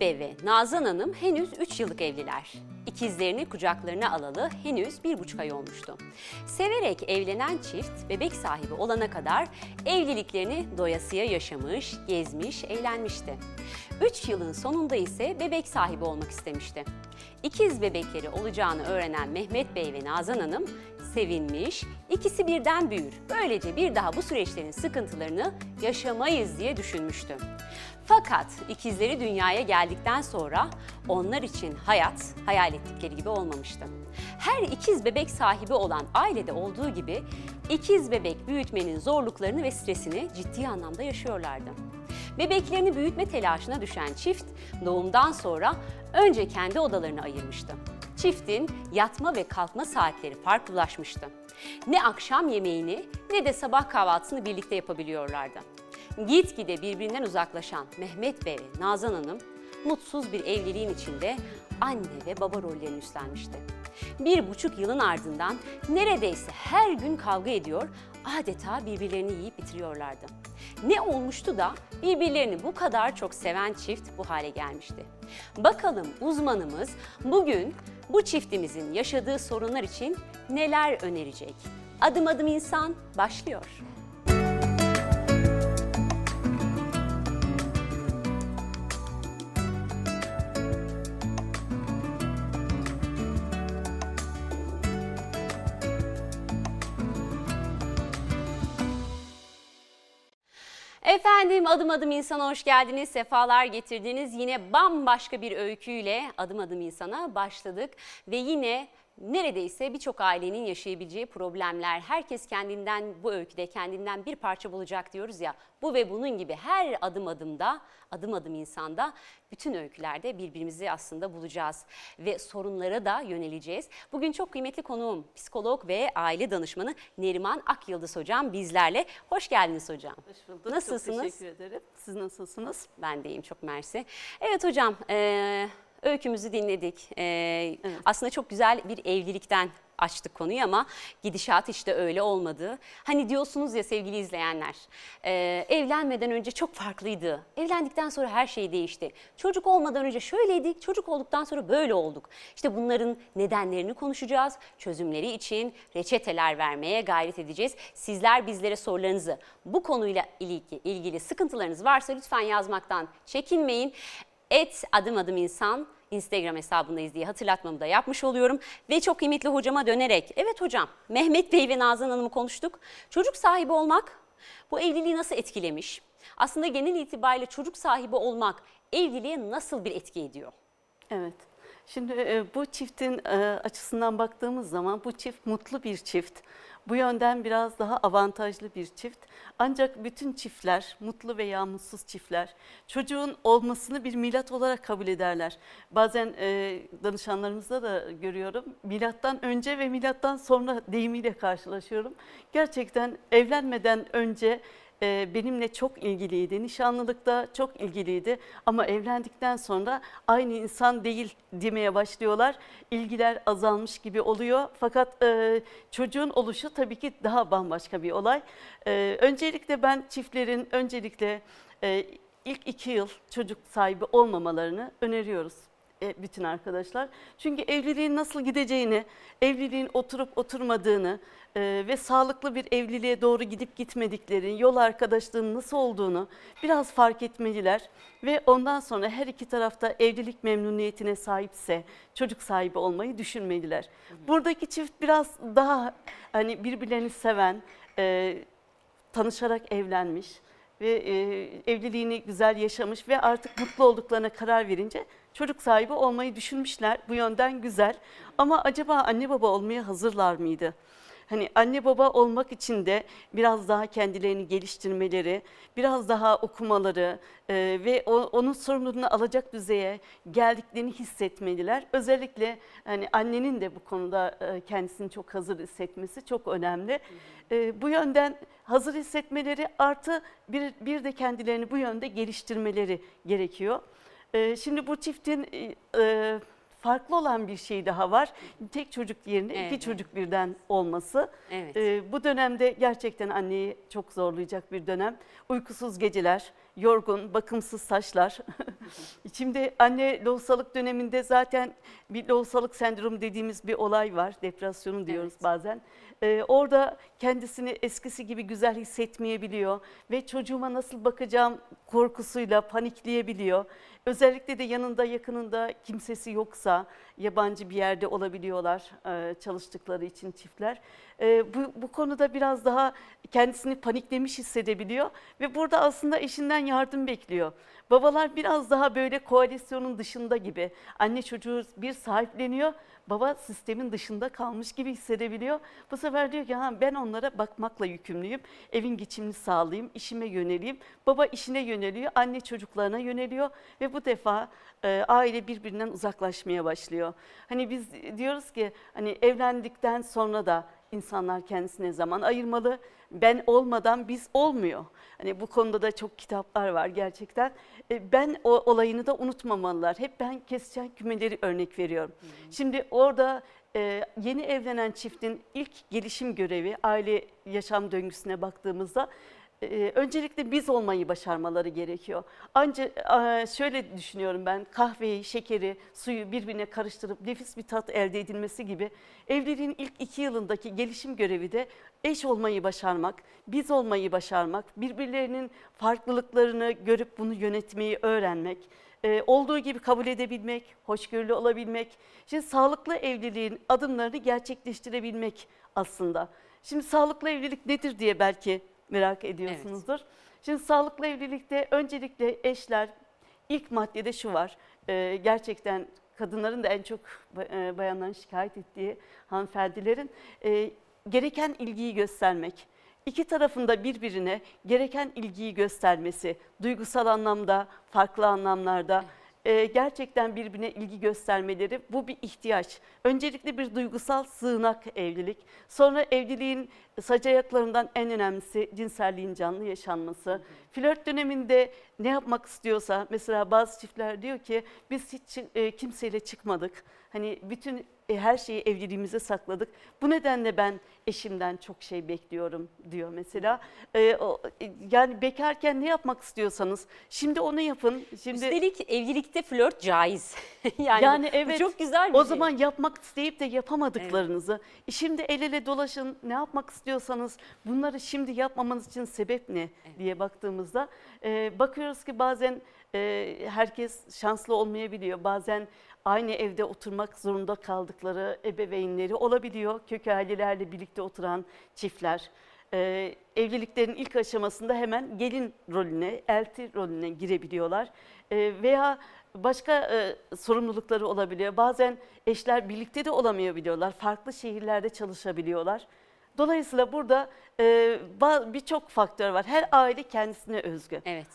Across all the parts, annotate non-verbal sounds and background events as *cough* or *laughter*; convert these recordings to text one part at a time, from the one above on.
Bey ve Nazan Hanım henüz 3 yıllık evliler. İkizlerini kucaklarına alalı henüz bir buçuk ay olmuştu. Severek evlenen çift bebek sahibi olana kadar evliliklerini doyasıya yaşamış, gezmiş, eğlenmişti. 3 yılın sonunda ise bebek sahibi olmak istemişti. İkiz bebekleri olacağını öğrenen Mehmet Bey ve Nazan Hanım sevinmiş, ikisi birden büyür. Böylece bir daha bu süreçlerin sıkıntılarını yaşamayız diye düşünmüştü. Fakat ikizleri dünyaya geldikten sonra onlar için hayat hayal ettikleri gibi olmamıştı. Her ikiz bebek sahibi olan ailede olduğu gibi ikiz bebek büyütmenin zorluklarını ve stresini ciddi anlamda yaşıyorlardı. Bebeklerini büyütme telaşına düşen çift doğumdan sonra önce kendi odalarını ayırmıştı. Çiftin yatma ve kalkma saatleri farklılaşmıştı. Ne akşam yemeğini ne de sabah kahvaltısını birlikte yapabiliyorlardı. Gitgide birbirinden uzaklaşan Mehmet Bey ve Nazan Hanım mutsuz bir evliliğin içinde anne ve baba rollerini üstlenmişti. Bir buçuk yılın ardından neredeyse her gün kavga ediyor, adeta birbirlerini yiyip bitiriyorlardı. Ne olmuştu da birbirlerini bu kadar çok seven çift bu hale gelmişti. Bakalım uzmanımız bugün bu çiftimizin yaşadığı sorunlar için neler önerecek? Adım adım insan başlıyor. Efendim adım adım insana hoş geldiniz, sefalar getirdiniz. Yine bambaşka bir öyküyle adım adım insana başladık ve yine neredeyse birçok ailenin yaşayabileceği problemler. Herkes kendinden bu öyküde kendinden bir parça bulacak diyoruz ya. Bu ve bunun gibi her adım adımda, adım adım insanda bütün öykülerde birbirimizi aslında bulacağız ve sorunlara da yöneleceğiz. Bugün çok kıymetli konuğum psikolog ve aile danışmanı Neriman Akyıldız hocam bizlerle. Hoş geldiniz hocam. Hoş bulduk. Nasılsınız? Çok teşekkür ederim. Siz nasılsınız? Ben de iyiyim çok mersi. Evet hocam e, öykümüzü dinledik. E, Evet. Aslında çok güzel bir evlilikten açtık konuyu ama gidişat işte öyle olmadı. Hani diyorsunuz ya sevgili izleyenler, e, evlenmeden önce çok farklıydı. Evlendikten sonra her şey değişti. Çocuk olmadan önce şöyleydik, çocuk olduktan sonra böyle olduk. İşte bunların nedenlerini konuşacağız. Çözümleri için reçeteler vermeye gayret edeceğiz. Sizler bizlere sorularınızı bu konuyla ilgili, ilgili sıkıntılarınız varsa lütfen yazmaktan çekinmeyin. Et adım adım insan Instagram hesabındayız diye hatırlatmamı da yapmış oluyorum. Ve çok kıymetli hocama dönerek, evet hocam Mehmet Bey ve Nazan Hanım'ı konuştuk. Çocuk sahibi olmak bu evliliği nasıl etkilemiş? Aslında genel itibariyle çocuk sahibi olmak evliliğe nasıl bir etki ediyor? Evet. Şimdi e, bu çiftin e, açısından baktığımız zaman bu çift mutlu bir çift. Bu yönden biraz daha avantajlı bir çift. Ancak bütün çiftler, mutlu veya mutsuz çiftler, çocuğun olmasını bir milat olarak kabul ederler. Bazen e, danışanlarımızda da görüyorum, milattan önce ve milattan sonra deyimiyle karşılaşıyorum. Gerçekten evlenmeden önce e, benimle çok ilgiliydi. Nişanlılıkta çok ilgiliydi ama evlendikten sonra aynı insan değil demeye başlıyorlar. İlgiler azalmış gibi oluyor. Fakat e, çocuğun oluşu tabii ki daha bambaşka bir olay. E, öncelikle ben çiftlerin öncelikle ilk iki yıl çocuk sahibi olmamalarını öneriyoruz bütün arkadaşlar. Çünkü evliliğin nasıl gideceğini, evliliğin oturup oturmadığını e, ve sağlıklı bir evliliğe doğru gidip gitmediklerini, yol arkadaşlığının nasıl olduğunu biraz fark etmeliler. Ve ondan sonra her iki tarafta evlilik memnuniyetine sahipse çocuk sahibi olmayı düşünmeliler. Buradaki çift biraz daha hani birbirlerini seven, e, tanışarak evlenmiş ve e, evliliğini güzel yaşamış ve artık mutlu olduklarına karar verince çocuk sahibi olmayı düşünmüşler. Bu yönden güzel. Ama acaba anne baba olmaya hazırlar mıydı? Hani anne baba olmak için de biraz daha kendilerini geliştirmeleri, biraz daha okumaları e, ve o, onun sorumluluğunu alacak düzeye geldiklerini hissetmeliler. Özellikle hani annenin de bu konuda e, kendisini çok hazır hissetmesi çok önemli. E, bu yönden hazır hissetmeleri artı bir, bir de kendilerini bu yönde geliştirmeleri gerekiyor. E, şimdi bu çiftin e, e, farklı olan bir şey daha var. Tek çocuk yerine Evet. iki çocuk birden olması. Evet. E, bu dönemde gerçekten anneyi çok zorlayacak bir dönem. Uykusuz geceler, yorgun, bakımsız saçlar. *laughs* Şimdi anne lohusalık döneminde zaten bir lohusalık sendromu dediğimiz bir olay var. Depresyonu diyoruz Evet. bazen. Ee, orada kendisini eskisi gibi güzel hissetmeyebiliyor ve çocuğuma nasıl bakacağım korkusuyla panikleyebiliyor. Özellikle de yanında yakınında kimsesi yoksa yabancı bir yerde olabiliyorlar e, çalıştıkları için çiftler. E, bu, bu konuda biraz daha kendisini paniklemiş hissedebiliyor ve burada aslında eşinden yardım bekliyor. Babalar biraz daha böyle koalisyonun dışında gibi. Anne çocuğu bir sahipleniyor, baba sistemin dışında kalmış gibi hissedebiliyor. Bu sefer diyor ki ha, ben onlara bakmakla yükümlüyüm. Evin geçimini sağlayayım, işime yöneleyim. Baba işine yöneliyor, anne çocuklarına yöneliyor ve bu defa e, aile birbirinden uzaklaşmaya başlıyor. Hani biz diyoruz ki hani evlendikten sonra da insanlar kendisine zaman ayırmalı. Ben olmadan biz olmuyor. Hani bu konuda da çok kitaplar var gerçekten. E, Ben o olayını da unutmamalılar. Hep ben kesişen kümeleri örnek veriyorum. Şimdi orada e, yeni evlenen çiftin ilk gelişim görevi aile yaşam döngüsüne baktığımızda e, öncelikle biz olmayı başarmaları gerekiyor. Ancak e, şöyle düşünüyorum ben kahveyi, şekeri, suyu birbirine karıştırıp nefis bir tat elde edilmesi gibi evliliğin ilk iki yılındaki gelişim görevi de eş olmayı başarmak, biz olmayı başarmak, birbirlerinin farklılıklarını görüp bunu yönetmeyi öğrenmek, e, olduğu gibi kabul edebilmek, hoşgörülü olabilmek, şimdi sağlıklı evliliğin adımlarını gerçekleştirebilmek aslında. Şimdi sağlıklı evlilik nedir diye belki merak ediyorsunuzdur. Şimdi sağlıklı evlilikte öncelikle eşler ilk maddede şu var. e, gerçekten kadınların da en çok e, bayanların şikayet ettiği hanımefendilerin e, gereken ilgiyi göstermek. İki tarafında birbirine gereken ilgiyi göstermesi, duygusal anlamda, farklı anlamlarda e, gerçekten birbirine ilgi göstermeleri bu bir ihtiyaç. Öncelikle bir duygusal sığınak evlilik. Sonra evliliğin sac ayaklarından en önemlisi cinselliğin canlı yaşanması. Flört döneminde ne yapmak istiyorsa mesela bazı çiftler diyor ki biz hiç e, kimseyle çıkmadık. Hani bütün e, her şeyi evliliğimize sakladık. Bu nedenle ben eşimden çok şey bekliyorum diyor mesela. E, o, e, yani bekarken ne yapmak istiyorsanız şimdi onu yapın. Şimdi Üstelik evlilikte flört caiz. *laughs* yani, Yani evet, çok güzel bir o şey. zaman yapmak isteyip de yapamadıklarınızı, e şimdi el ele dolaşın, ne yapmak istiyorsanız bunları şimdi yapmamanız için sebep ne diye baktığımızda e, bakıyoruz ki bazen e, herkes şanslı olmayabiliyor. Bazen aynı evde oturmak zorunda kaldıkları ebeveynleri olabiliyor. Kök ailelerle birlikte oturan çiftler. E, evliliklerin ilk aşamasında hemen gelin rolüne, elti rolüne girebiliyorlar. E, veya başka e, sorumlulukları olabiliyor. Bazen eşler birlikte de olamayabiliyorlar. Farklı şehirlerde çalışabiliyorlar. Dolayısıyla burada e, birçok faktör var. Her aile kendisine özgü. Evet.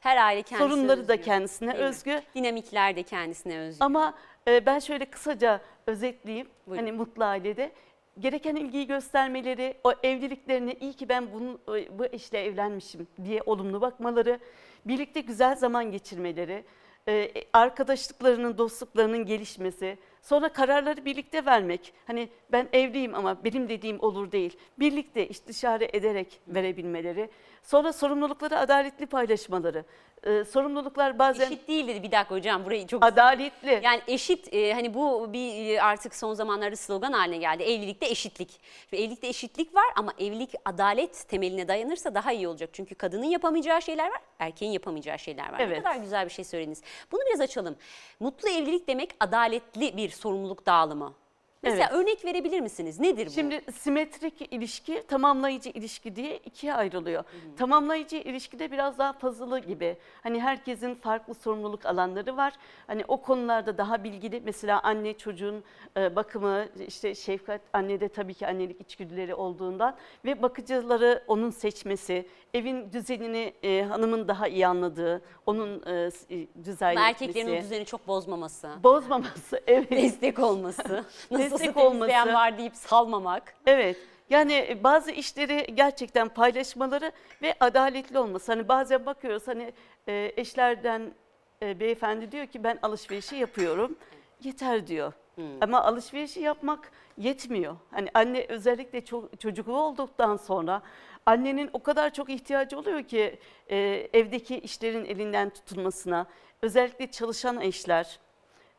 Her aile kendisine Sorunları da özgü, kendisine değil mi? özgü. Dinamikler de kendisine özgü. Ama e, ben şöyle kısaca özetleyeyim. Buyurun. Hani mutlu ailede gereken ilgiyi göstermeleri, o evliliklerine iyi ki ben bunu, bu eşle evlenmişim diye olumlu bakmaları, birlikte güzel zaman geçirmeleri, e, arkadaşlıklarının, dostluklarının gelişmesi, sonra kararları birlikte vermek. Hani ben evliyim ama benim dediğim olur değil. Birlikte istişare ederek verebilmeleri. Sonra sorumlulukları adaletli paylaşmaları. E, sorumluluklar bazen Eşit değil dedi bir dakika hocam burayı çok adaletli. Yani eşit e, hani bu bir e, artık son zamanlarda slogan haline geldi. Evlilikte eşitlik. Şimdi evlilikte eşitlik var ama evlilik adalet temeline dayanırsa daha iyi olacak. Çünkü kadının yapamayacağı şeyler var, erkeğin yapamayacağı şeyler var. Ne Evet. kadar güzel bir şey söylediniz. Bunu biraz açalım. Mutlu evlilik demek adaletli bir sorumluluk dağılımı. Mesela Evet. örnek verebilir misiniz? Nedir bu? Şimdi simetrik ilişki, tamamlayıcı ilişki diye ikiye ayrılıyor. Tamamlayıcı ilişkide biraz daha puzzle'ı gibi. Hani herkesin farklı sorumluluk alanları var. Hani o konularda daha bilgili. Mesela anne çocuğun e, bakımı, işte şefkat, annede tabii ki annelik içgüdüleri olduğundan ve bakıcıları onun seçmesi, evin düzenini e, hanımın daha iyi anladığı, onun e, e, etmesi. erkeklerin o düzeni çok bozmaması. Bozmaması, *laughs* evet. Destek olması. *laughs* Nasıl Destek olması. var deyip salmamak. Evet. Yani bazı işleri gerçekten paylaşmaları ve adaletli olması. Hani bazen bakıyoruz hani e, eşlerden e, beyefendi diyor ki ben alışverişi yapıyorum. Yeter diyor. Ama alışverişi yapmak yetmiyor. Hani anne özellikle ço- çocuklu olduktan sonra annenin o kadar çok ihtiyacı oluyor ki e, evdeki işlerin elinden tutulmasına. özellikle çalışan eşler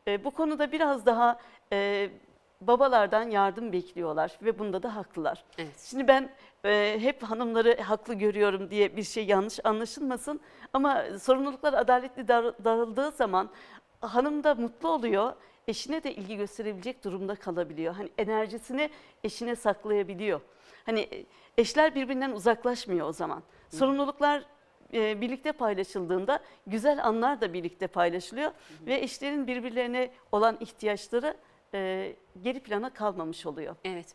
e, bu konuda biraz daha e, babalardan yardım bekliyorlar ve bunda da haklılar. Evet. Şimdi ben e, hep hanımları haklı görüyorum diye bir şey yanlış anlaşılmasın ama sorumluluklar adaletli dar- dağıldığı zaman hanım da mutlu oluyor. Eşine de ilgi gösterebilecek durumda kalabiliyor. Hani enerjisini eşine saklayabiliyor. Hani e, eşler birbirinden uzaklaşmıyor o zaman. Sorumluluklar e, birlikte paylaşıldığında güzel anlar da birlikte paylaşılıyor ve eşlerin birbirlerine olan ihtiyaçları e, geri plana kalmamış oluyor. Evet.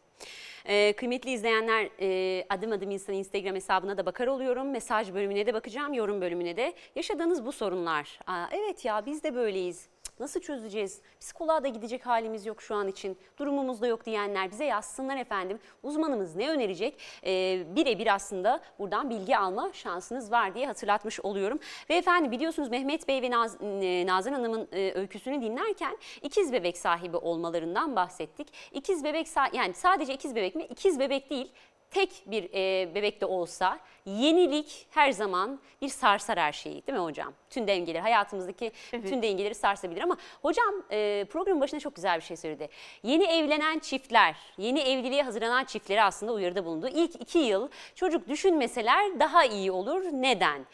Ee, kıymetli izleyenler e, adım adım insan Instagram hesabına da bakar oluyorum. Mesaj bölümüne de bakacağım, yorum bölümüne de. Yaşadığınız bu sorunlar. Aa, evet ya biz de böyleyiz. Nasıl çözeceğiz? Psikoloğa da gidecek halimiz yok şu an için. Durumumuz da yok diyenler bize yazsınlar efendim. Uzmanımız ne önerecek? Ee, Birebir aslında buradan bilgi alma şansınız var diye hatırlatmış oluyorum. Ve efendim biliyorsunuz Mehmet Bey ve Naz, e, Nazan Hanım'ın e, öyküsünü dinlerken ikiz bebek sahibi olmalarından bahsettik. İkiz bebek yani sadece ikiz bebek mi? İkiz bebek değil. Tek bir e, bebek de olsa yenilik her zaman bir sarsar her şeyi değil mi hocam? Tüm dengeleri hayatımızdaki Evet. tüm dengeleri sarsabilir ama hocam e, programın başında çok güzel bir şey söyledi. Yeni evlenen çiftler, yeni evliliğe hazırlanan çiftlere aslında uyarıda bulundu. İlk iki yıl çocuk düşünmeseler daha iyi olur. Neden?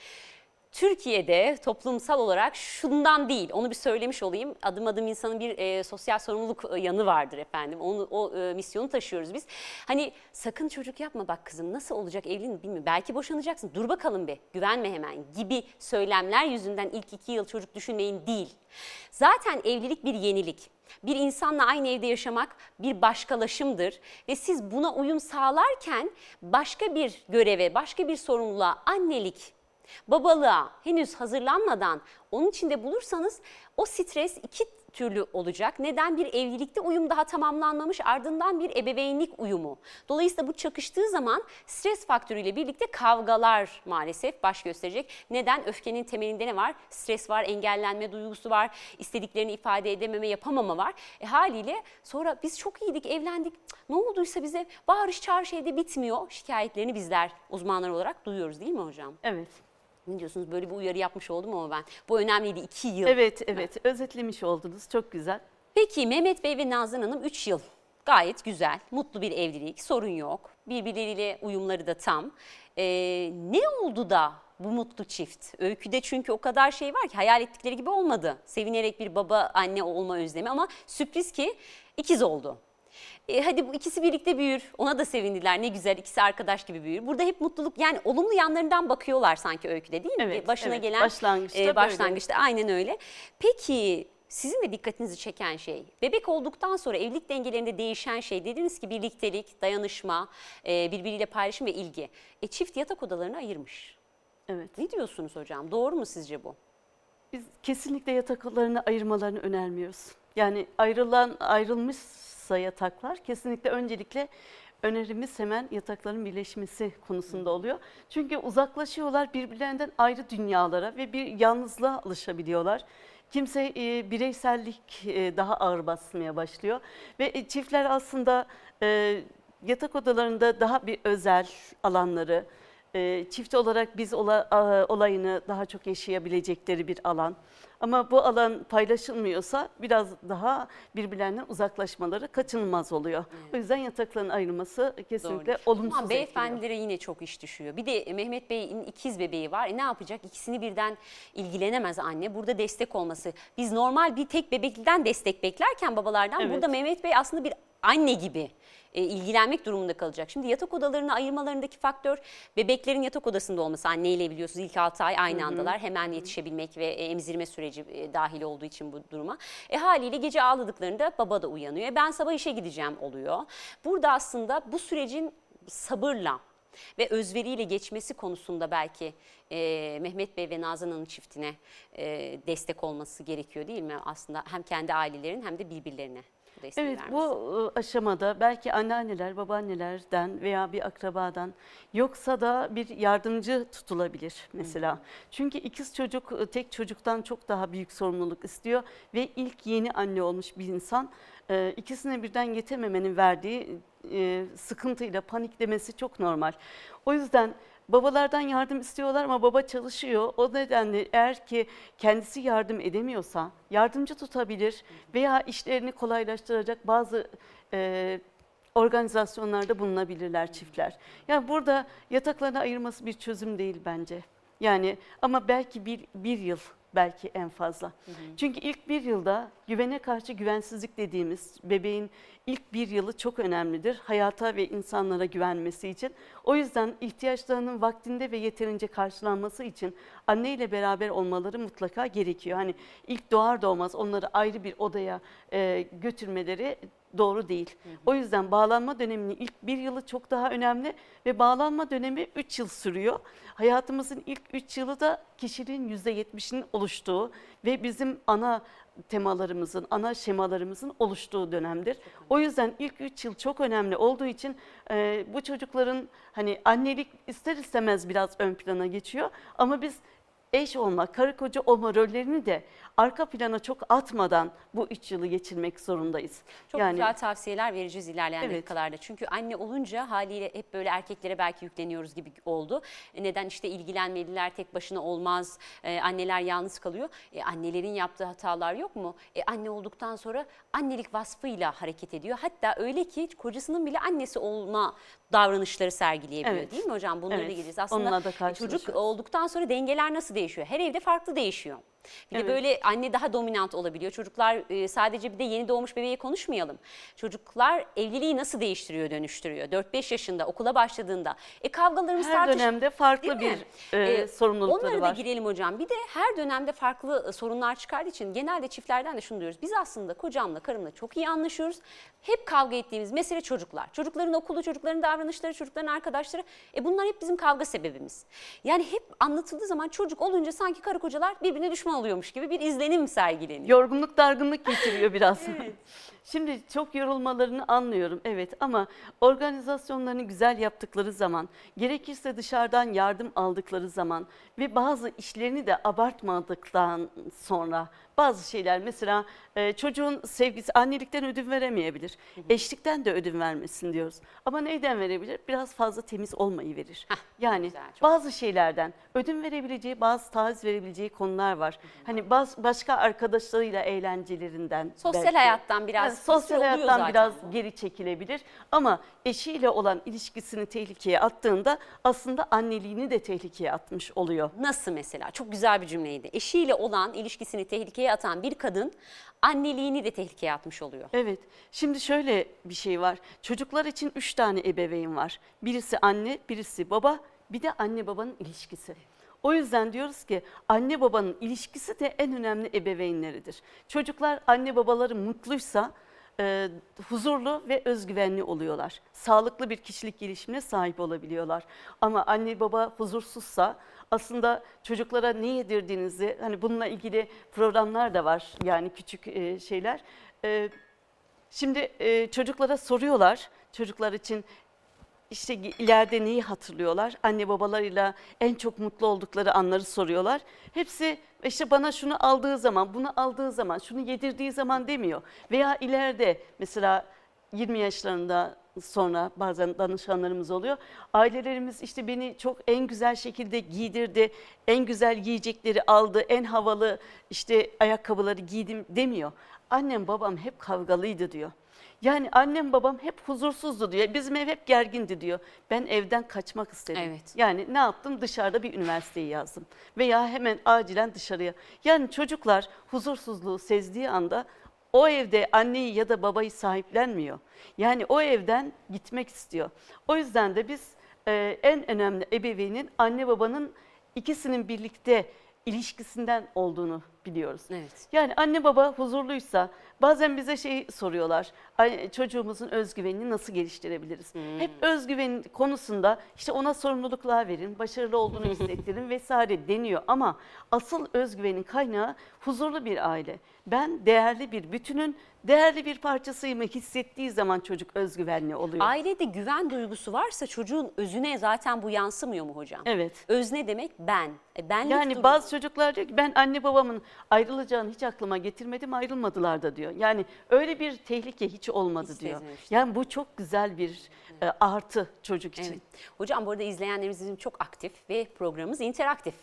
Türkiye'de toplumsal olarak şundan değil, onu bir söylemiş olayım. Adım adım insanın bir e, sosyal sorumluluk e, yanı vardır efendim. Onu o e, misyonu taşıyoruz biz. Hani sakın çocuk yapma bak kızım nasıl olacak evliliğin bilmiyorum. Belki boşanacaksın. Dur bakalım bir. Güvenme hemen gibi söylemler yüzünden ilk iki yıl çocuk düşünmeyin değil. Zaten evlilik bir yenilik. Bir insanla aynı evde yaşamak bir başkalaşımdır ve siz buna uyum sağlarken başka bir göreve, başka bir sorumluluğa annelik babalığa henüz hazırlanmadan onun içinde bulursanız o stres iki türlü olacak. Neden? Bir evlilikte uyum daha tamamlanmamış ardından bir ebeveynlik uyumu. Dolayısıyla bu çakıştığı zaman stres faktörüyle birlikte kavgalar maalesef baş gösterecek. Neden? Öfkenin temelinde ne var? Stres var, engellenme duygusu var, istediklerini ifade edememe, yapamama var. E haliyle sonra biz çok iyiydik, evlendik. Ne olduysa bize bağırış çağırış evde bitmiyor. Şikayetlerini bizler uzmanlar olarak duyuyoruz değil mi hocam? Evet. Ne diyorsunuz? Böyle bir uyarı yapmış oldum ama ben. Bu önemliydi. iki yıl. Evet, evet. Özetlemiş oldunuz. Çok güzel. Peki Mehmet Bey ve Nazan Hanım 3 yıl. Gayet güzel, mutlu bir evlilik, sorun yok. Birbirleriyle uyumları da tam. Ee, ne oldu da bu mutlu çift? Öyküde çünkü o kadar şey var ki hayal ettikleri gibi olmadı. Sevinerek bir baba anne olma özlemi ama sürpriz ki ikiz oldu. E, hadi bu ikisi birlikte büyür. Ona da sevindiler. Ne güzel ikisi arkadaş gibi büyür. Burada hep mutluluk yani olumlu yanlarından bakıyorlar sanki öyküde değil mi? Evet, Başına evet. gelen Başlangıçta e, böyle. başlangıçta aynen öyle. Peki sizin de dikkatinizi çeken şey, bebek olduktan sonra evlilik dengelerinde değişen şey dediniz ki birliktelik, dayanışma, e, birbiriyle paylaşım ve ilgi. E, çift yatak odalarını ayırmış. Evet. Ne diyorsunuz hocam? Doğru mu sizce bu? Biz kesinlikle yatak odalarını ayırmalarını önermiyoruz. Yani ayrılan ayrılmışsa yataklar kesinlikle öncelikle önerimiz hemen yatakların birleşmesi konusunda oluyor. Çünkü uzaklaşıyorlar birbirlerinden ayrı dünyalara ve bir yalnızlığa alışabiliyorlar. Kimse e, bireysellik e, daha ağır basmaya başlıyor ve e, çiftler aslında e, yatak odalarında daha bir özel alanları, e, çift olarak biz ola- a- olayını daha çok yaşayabilecekleri bir alan. Ama bu alan paylaşılmıyorsa biraz daha birbirlerinden uzaklaşmaları kaçınılmaz oluyor. O yüzden yatakların ayrılması kesinlikle Doğru. olumsuz Ama etkiliyor. beyefendilere yine çok iş düşüyor. Bir de Mehmet Bey'in ikiz bebeği var. E ne yapacak? İkisini birden ilgilenemez anne. Burada destek olması. Biz normal bir tek bebekliden destek beklerken babalardan Evet. burada Mehmet Bey aslında bir anne gibi e, ilgilenmek durumunda kalacak. Şimdi yatak odalarını ayırmalarındaki faktör bebeklerin yatak odasında olması. Anneyle biliyorsunuz ilk 6 ay aynı andalar. Hemen yetişebilmek ve e, emzirme süreci e, dahil olduğu için bu duruma. E haliyle gece ağladıklarında baba da uyanıyor. E, ben sabah işe gideceğim oluyor. Burada aslında bu sürecin sabırla ve özveriyle geçmesi konusunda belki e, Mehmet Bey ve Nazan Hanım çiftine e, destek olması gerekiyor değil mi? Aslında hem kendi ailelerin hem de birbirlerine bu desteği Evet vermesi. bu e, aşamada belki anneanneler, babaannelerden veya bir akrabadan yoksa da bir yardımcı tutulabilir mesela. Çünkü ikiz çocuk e, tek çocuktan çok daha büyük sorumluluk istiyor ve ilk yeni anne olmuş bir insan e, ikisine birden yetememenin verdiği sıkıntıyla paniklemesi çok normal. O yüzden babalardan yardım istiyorlar ama baba çalışıyor. O nedenle eğer ki kendisi yardım edemiyorsa yardımcı tutabilir veya işlerini kolaylaştıracak bazı e, organizasyonlarda bulunabilirler çiftler. Yani burada yataklarını ayırması bir çözüm değil bence. Yani ama belki bir, bir yıl belki en fazla. Çünkü ilk bir yılda güvene karşı güvensizlik dediğimiz bebeğin ilk bir yılı çok önemlidir. Hayata ve insanlara güvenmesi için. O yüzden ihtiyaçlarının vaktinde ve yeterince karşılanması için anne ile beraber olmaları mutlaka gerekiyor. Hani ilk doğar doğmaz onları ayrı bir odaya e, götürmeleri doğru değil. O yüzden bağlanma döneminin ilk bir yılı çok daha önemli ve bağlanma dönemi 3 yıl sürüyor. Hayatımızın ilk 3 yılı da kişiliğin %70'inin oluştuğu ve bizim ana temalarımızın, ana şemalarımızın oluştuğu dönemdir. O yüzden ilk 3 yıl çok önemli olduğu için e, bu çocukların hani annelik ister istemez biraz ön plana geçiyor ama biz eş olma, karı koca olma rollerini de arka plana çok atmadan bu üç yılı geçirmek zorundayız. Çok güzel tavsiyeler vereceğiz ilerleyen Evet. dakikalarda. Çünkü anne olunca haliyle hep böyle erkeklere belki yükleniyoruz gibi oldu. E, Neden işte ilgilenmeliler tek başına olmaz, e, anneler yalnız kalıyor. E, annelerin yaptığı hatalar yok mu? E, anne olduktan sonra annelik vasfıyla hareket ediyor. Hatta öyle ki kocasının bile annesi olma davranışları sergileyebiliyor Evet. değil mi hocam? Bunları Evet, da geleceğiz. Aslında onunla da çocuk olduktan sonra dengeler nasıl değişiyor? Her evde farklı değişiyor. Bir de Evet. böyle anne daha dominant olabiliyor. Çocuklar e, sadece bir de yeni doğmuş bebeği konuşmayalım. Çocuklar evliliği nasıl değiştiriyor, dönüştürüyor? 4-5 yaşında okula başladığında. E kavgalarımız Her tartış- dönemde farklı bir e, Ee, sorumlulukları Onlara var. da girelim hocam. Bir de her dönemde farklı e, sorunlar çıkardığı için genelde çiftlerden de şunu diyoruz. Biz aslında kocamla, karımla çok iyi anlaşıyoruz. Hep kavga ettiğimiz mesele çocuklar. Çocukların okulu, çocukların davranışları, çocukların arkadaşları. E bunlar hep bizim kavga sebebimiz. Yani hep anlatıldığı zaman çocuk olunca sanki karı kocalar birbirine düşman oluyormuş gibi bir izlenim sergileniyor. Yorgunluk, dargınlık getiriyor biraz. *laughs* Şimdi çok yorulmalarını anlıyorum evet ama organizasyonlarını güzel yaptıkları zaman, gerekirse dışarıdan yardım aldıkları zaman ve bazı işlerini de abartmadıktan sonra bazı şeyler mesela e, çocuğun sevgisi annelikten ödün veremeyebilir. Eşlikten de ödün vermesin diyoruz. Ama neyden verebilir? Biraz fazla temiz olmayı verir. Hah, yani güzel, bazı şeylerden ödün verebileceği, bazı taviz verebileceği konular var. Hani baz, başka arkadaşlarıyla eğlencelerinden. Sosyal belki. hayattan biraz Yani sosyal hayattan biraz bu. geri çekilebilir ama eşiyle olan ilişkisini tehlikeye attığında aslında anneliğini de tehlikeye atmış oluyor. Nasıl mesela? Çok güzel bir cümleydi. Eşiyle olan ilişkisini tehlikeye atan bir kadın anneliğini de tehlikeye atmış oluyor. Evet. Şimdi şöyle bir şey var. Çocuklar için üç tane ebeveyn var. Birisi anne, birisi baba, bir de anne babanın ilişkisi. O yüzden diyoruz ki anne babanın ilişkisi de en önemli ebeveynleridir. Çocuklar anne babaları mutluysa e, huzurlu ve özgüvenli oluyorlar. Sağlıklı bir kişilik gelişimine sahip olabiliyorlar. Ama anne baba huzursuzsa aslında çocuklara ne yedirdiğinizi hani bununla ilgili programlar da var yani küçük e, şeyler. E, Şimdi e, çocuklara soruyorlar, çocuklar için işte ileride neyi hatırlıyorlar? Anne babalarıyla en çok mutlu oldukları anları soruyorlar. Hepsi işte bana şunu aldığı zaman, bunu aldığı zaman, şunu yedirdiği zaman demiyor. Veya ileride mesela 20 yaşlarında sonra bazen danışanlarımız oluyor. Ailelerimiz işte beni çok en güzel şekilde giydirdi, en güzel yiyecekleri aldı, en havalı işte ayakkabıları giydim demiyor. Annem babam hep kavgalıydı diyor. Yani annem babam hep huzursuzdu diyor. Bizim ev hep gergindi diyor. Ben evden kaçmak istedim. Evet. Yani ne yaptım? Dışarıda bir üniversiteyi yazdım. Veya hemen acilen dışarıya. Yani çocuklar huzursuzluğu sezdiği anda o evde anneyi ya da babayı sahiplenmiyor. Yani o evden gitmek istiyor. O yüzden de biz e, en önemli ebeveynin anne babanın ikisinin birlikte ilişkisinden olduğunu biliyoruz. Evet. Yani anne baba huzurluysa bazen bize şey soruyorlar. "Ay, Çocuğumuzun özgüvenini nasıl geliştirebiliriz? Hep özgüven konusunda işte ona sorumluluklar verin, başarılı olduğunu hissettirin *laughs* vesaire deniyor ama asıl özgüvenin kaynağı huzurlu bir aile. Ben değerli bir bütünün değerli bir parçasıyım hissettiği zaman çocuk özgüvenli oluyor. Ailede güven duygusu varsa çocuğun özüne zaten bu yansımıyor mu hocam? Evet. Öz ne demek? Ben. E benlik Yani durumu. bazı çocuklar diyor ki ben anne babamın Ayrılacağını hiç aklıma getirmedim ayrılmadılar da diyor. Yani öyle bir tehlike hiç olmadı diyor. Yani bu çok güzel bir e, artı çocuk için. Evet. Hocam bu arada izleyenlerimiz bizim çok aktif ve programımız interaktif.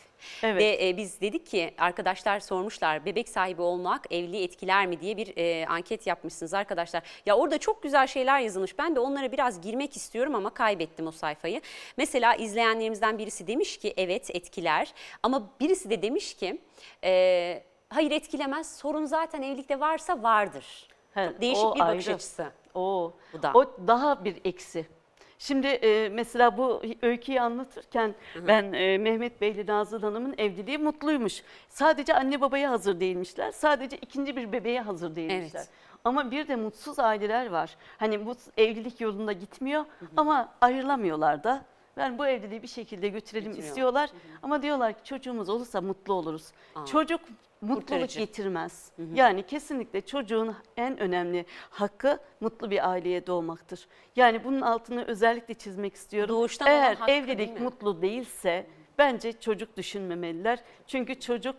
Evet. Ve e, biz dedik ki arkadaşlar sormuşlar bebek sahibi olmak evliliği etkiler mi diye bir e, anket yapmışsınız arkadaşlar. Ya orada çok güzel şeyler yazılmış. Ben de onlara biraz girmek istiyorum ama kaybettim o sayfayı. Mesela izleyenlerimizden birisi demiş ki evet etkiler ama birisi de demiş ki e, hayır etkilemez sorun zaten evlilikte varsa vardır. He, Değişik o bir bakış ayrı. açısı. O, Bu da. o daha bir eksi. Şimdi e, mesela bu öyküyü anlatırken ben e, Mehmet Bey ile Nazlı Hanım'ın evliliği mutluymuş. Sadece anne babaya hazır değilmişler. Sadece ikinci bir bebeğe hazır değilmişler. Evet. Ama bir de mutsuz aileler var. Hani bu evlilik yolunda gitmiyor ama ayrılamıyorlar da. Yani bu evliliği bir şekilde götürelim Götürüyor. istiyorlar. Ama diyorlar ki çocuğumuz olursa mutlu oluruz. Aa. Çocuk mutluluk Kurtarıcı. getirmez. Yani kesinlikle çocuğun en önemli hakkı mutlu bir aileye doğmaktır. Yani bunun altını özellikle çizmek istiyorum. Doğuştan Eğer hakkı değil evlilik mi? mutlu değilse bence çocuk düşünmemeliler. Çünkü çocuk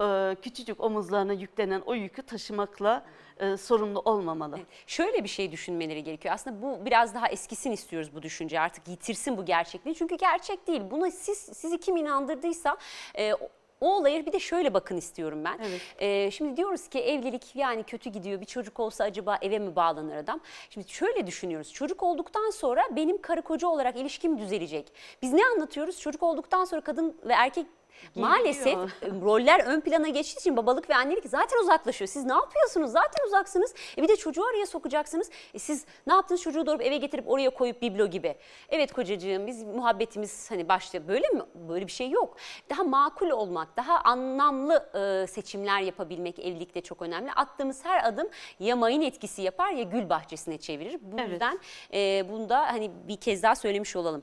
e, küçücük omuzlarına yüklenen o yükü taşımakla e, sorumlu olmamalı. Şöyle bir şey düşünmeleri gerekiyor. Aslında bu biraz daha eskisin istiyoruz bu düşünce. Artık yitirsin bu gerçekliği. Çünkü gerçek değil. Buna siz sizi kim inandırdıysa e, o- olaya bir de şöyle bakın istiyorum ben. Evet. E, şimdi diyoruz ki evlilik yani kötü gidiyor. Bir çocuk olsa acaba eve mi bağlanır adam? Şimdi şöyle düşünüyoruz. Çocuk olduktan sonra benim karı koca olarak ilişkim düzelecek. Biz ne anlatıyoruz? Çocuk olduktan sonra kadın ve erkek Maalesef Geliyor. roller ön plana geçtiği için babalık ve annelik zaten uzaklaşıyor. Siz ne yapıyorsunuz? Zaten uzaksınız. E bir de çocuğu araya sokacaksınız. E siz ne yaptınız? Çocuğu doğurup eve getirip oraya koyup biblo gibi. Evet kocacığım biz muhabbetimiz hani başta böyle mi? Böyle bir şey yok. Daha makul olmak, daha anlamlı e, seçimler yapabilmek evlilikte çok önemli. Attığımız her adım ya mayın etkisi yapar ya gül bahçesine çevirir. Bu Evet. yüzden e, bunu da hani bir kez daha söylemiş olalım.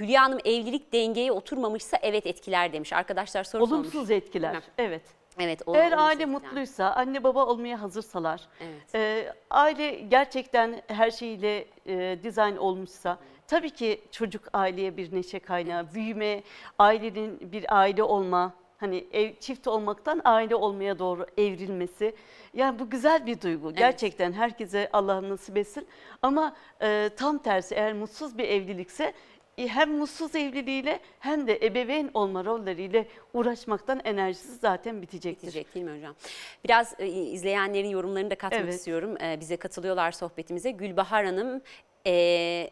Hülya Hanım evlilik dengeye oturmamışsa evet etkiler demiş. Arkadaşlar soru sormuş. Olumsuz etkiler. Heh. Evet. Evet. o- Eğer aile etkiler. mutluysa, anne baba olmaya hazırsalar, Evet. e, aile gerçekten her şeyiyle e, dizayn olmuşsa, tabii ki çocuk aileye bir neşe kaynağı, büyüme, ailenin bir aile olma, hani ev, çift olmaktan aile olmaya doğru evrilmesi. Yani bu güzel bir duygu. Gerçekten herkese Allah nasip etsin. Ama e, tam tersi eğer mutsuz bir evlilikse hem mutsuz evliliğiyle hem de ebeveyn olma rolleriyle uğraşmaktan enerjisi zaten bitecektir. Bitecek değil mi hocam? Biraz e, izleyenlerin yorumlarını da katmak Evet. istiyorum. E, bize katılıyorlar sohbetimize. Gülbahar Hanım, e,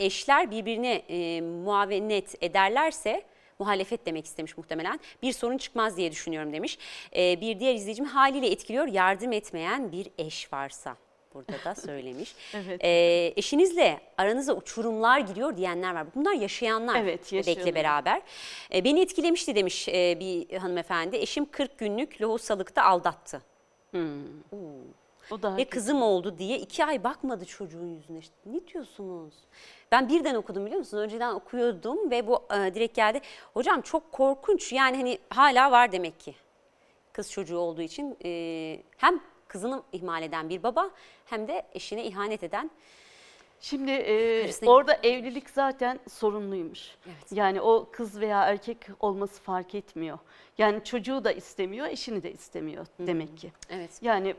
eşler birbirine e, muavenet ederlerse muhalefet demek istemiş muhtemelen. Bir sorun çıkmaz diye düşünüyorum demiş. E, bir diğer izleyicim haliyle etkiliyor yardım etmeyen bir eş varsa. Burada *laughs* da söylemiş. Evet. E, eşinizle aranıza uçurumlar giriyor diyenler var. Bunlar yaşayanlar. Evet, Bebekle beraber. E, beni etkilemişti demiş e, bir hanımefendi. Eşim 40 günlük lohusalıkta aldattı. O da Ve kızım oldu diye iki ay bakmadı çocuğun yüzüne. İşte ne diyorsunuz? Ben birden okudum biliyor musunuz? Önceden okuyordum ve bu e, direkt geldi. Hocam çok korkunç yani hani hala var demek ki. Kız çocuğu olduğu için e, hem kızını ihmal eden bir baba hem de eşine ihanet eden Şimdi e, orada evlilik zaten sorunluymuş. Evet. Yani o kız veya erkek olması fark etmiyor. Yani çocuğu da istemiyor, eşini de istemiyor demek ki. evet Yani